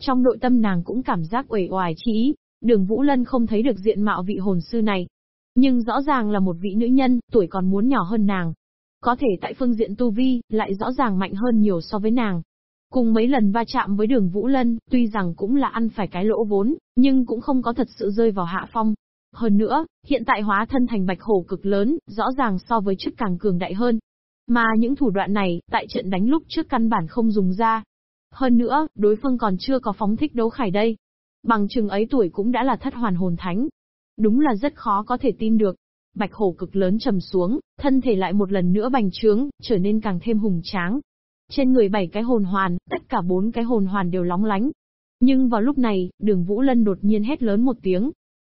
Trong nội tâm nàng cũng cảm giác uể oải chi ý, đường Vũ Lân không thấy được diện mạo vị hồn sư này, nhưng rõ ràng là một vị nữ nhân, tuổi còn muốn nhỏ hơn nàng. Có thể tại phương diện tu vi, lại rõ ràng mạnh hơn nhiều so với nàng. Cùng mấy lần va chạm với đường Vũ Lân, tuy rằng cũng là ăn phải cái lỗ vốn, nhưng cũng không có thật sự rơi vào hạ phong. Hơn nữa, hiện tại hóa thân thành bạch hổ cực lớn, rõ ràng so với trước càng cường đại hơn. Mà những thủ đoạn này, tại trận đánh lúc trước căn bản không dùng ra. Hơn nữa, đối phương còn chưa có phóng thích đấu khải đây. Bằng chừng ấy tuổi cũng đã là thất hoàn hồn thánh, Đúng là rất khó có thể tin được. Bạch hổ cực lớn trầm xuống, thân thể lại một lần nữa bành trướng, trở nên càng thêm hùng tráng. Trên người bảy cái hồn hoàn, tất cả bốn cái hồn hoàn đều lóng lánh. Nhưng vào lúc này, đường Vũ Lân đột nhiên hét lớn một tiếng.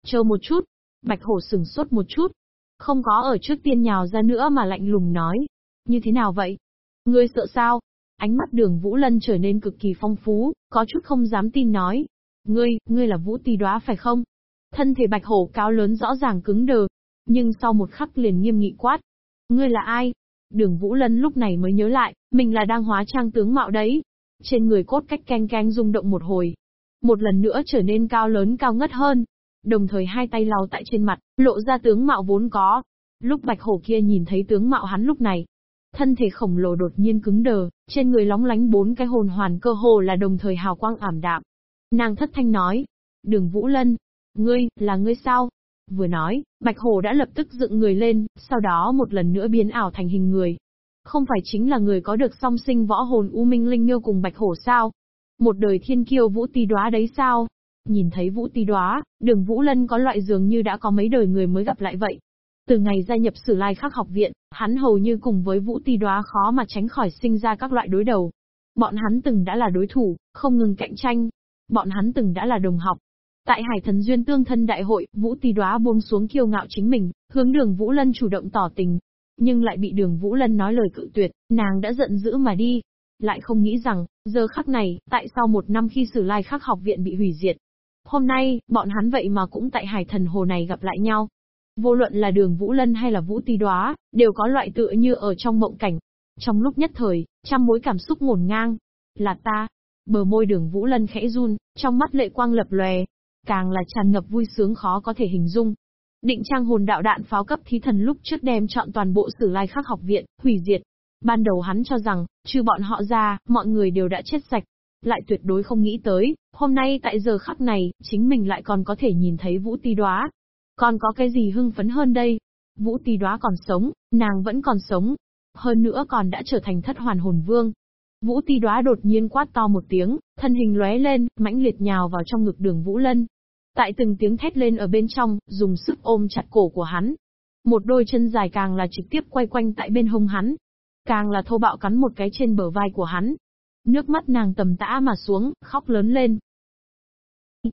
Chờ một chút. Bạch hổ sừng sốt một chút. Không có ở trước tiên nhào ra nữa mà lạnh lùng nói. Như thế nào vậy? Ngươi sợ sao? Ánh mắt đường Vũ Lân trở nên cực kỳ phong phú, có chút không dám tin nói. Ngươi, ngươi là Vũ Tì Đóa phải không? Thân thể bạch hổ cao lớn rõ ràng cứng đờ, nhưng sau một khắc liền nghiêm nghị quát. Ngươi là ai? Đường Vũ Lân lúc này mới nhớ lại, mình là đang hóa trang tướng mạo đấy. Trên người cốt cách canh canh rung động một hồi. Một lần nữa trở nên cao lớn cao ngất hơn. Đồng thời hai tay lau tại trên mặt, lộ ra tướng mạo vốn có. Lúc bạch hổ kia nhìn thấy tướng mạo hắn lúc này. Thân thể khổng lồ đột nhiên cứng đờ, trên người lóng lánh bốn cái hồn hoàn cơ hồ là đồng thời hào quang ảm đạm. Nàng thất thanh nói. Đường Vũ Lân, Ngươi, là ngươi sao? Vừa nói, Bạch hồ đã lập tức dựng người lên, sau đó một lần nữa biến ảo thành hình người. Không phải chính là người có được song sinh võ hồn U Minh Linh Miêu cùng Bạch hồ sao? Một đời thiên kiêu Vũ Tì Đóa đấy sao? Nhìn thấy Vũ Tì Đóa, đường Vũ Lân có loại dường như đã có mấy đời người mới gặp lại vậy. Từ ngày gia nhập Sử Lai Khắc học viện, hắn hầu như cùng với Vũ Tì Đóa khó mà tránh khỏi sinh ra các loại đối đầu. Bọn hắn từng đã là đối thủ, không ngừng cạnh tranh. Bọn hắn từng đã là đồng học, Tại Hải Thần Duyên Tương Thân Đại hội, Vũ Tỳ Đóa buông xuống kiêu ngạo chính mình, hướng Đường Vũ Lân chủ động tỏ tình, nhưng lại bị Đường Vũ Lân nói lời cự tuyệt, nàng đã giận dữ mà đi. Lại không nghĩ rằng, giờ khắc này, tại sau một năm khi Sử Lai Khắc học viện bị hủy diệt, Hôm nay, bọn hắn vậy mà cũng tại hải thần hồ này gặp lại nhau. Vô luận là đường Vũ Lân hay là Vũ Tì đóa đều có loại tựa như ở trong mộng cảnh. Trong lúc nhất thời, trăm mối cảm xúc ngổn ngang. Là ta. Bờ môi đường Vũ Lân khẽ run, trong mắt lệ quang lập lòe. Càng là tràn ngập vui sướng khó có thể hình dung. Định trang hồn đạo đạn pháo cấp thí thần lúc trước đem chọn toàn bộ sử lai khắc học viện, hủy diệt. Ban đầu hắn cho rằng, trừ bọn họ ra, mọi người đều đã chết sạch. Lại tuyệt đối không nghĩ tới, hôm nay tại giờ khắc này, chính mình lại còn có thể nhìn thấy Vũ Ti Đoá. Còn có cái gì hưng phấn hơn đây? Vũ Ti Đoá còn sống, nàng vẫn còn sống. Hơn nữa còn đã trở thành thất hoàn hồn vương. Vũ Ti Đoá đột nhiên quát to một tiếng, thân hình lóe lên, mãnh liệt nhào vào trong ngực đường Vũ Lân. Tại từng tiếng thét lên ở bên trong, dùng sức ôm chặt cổ của hắn. Một đôi chân dài càng là trực tiếp quay quanh tại bên hông hắn. Càng là thô bạo cắn một cái trên bờ vai của hắn. Nước mắt nàng tầm tã mà xuống, khóc lớn lên.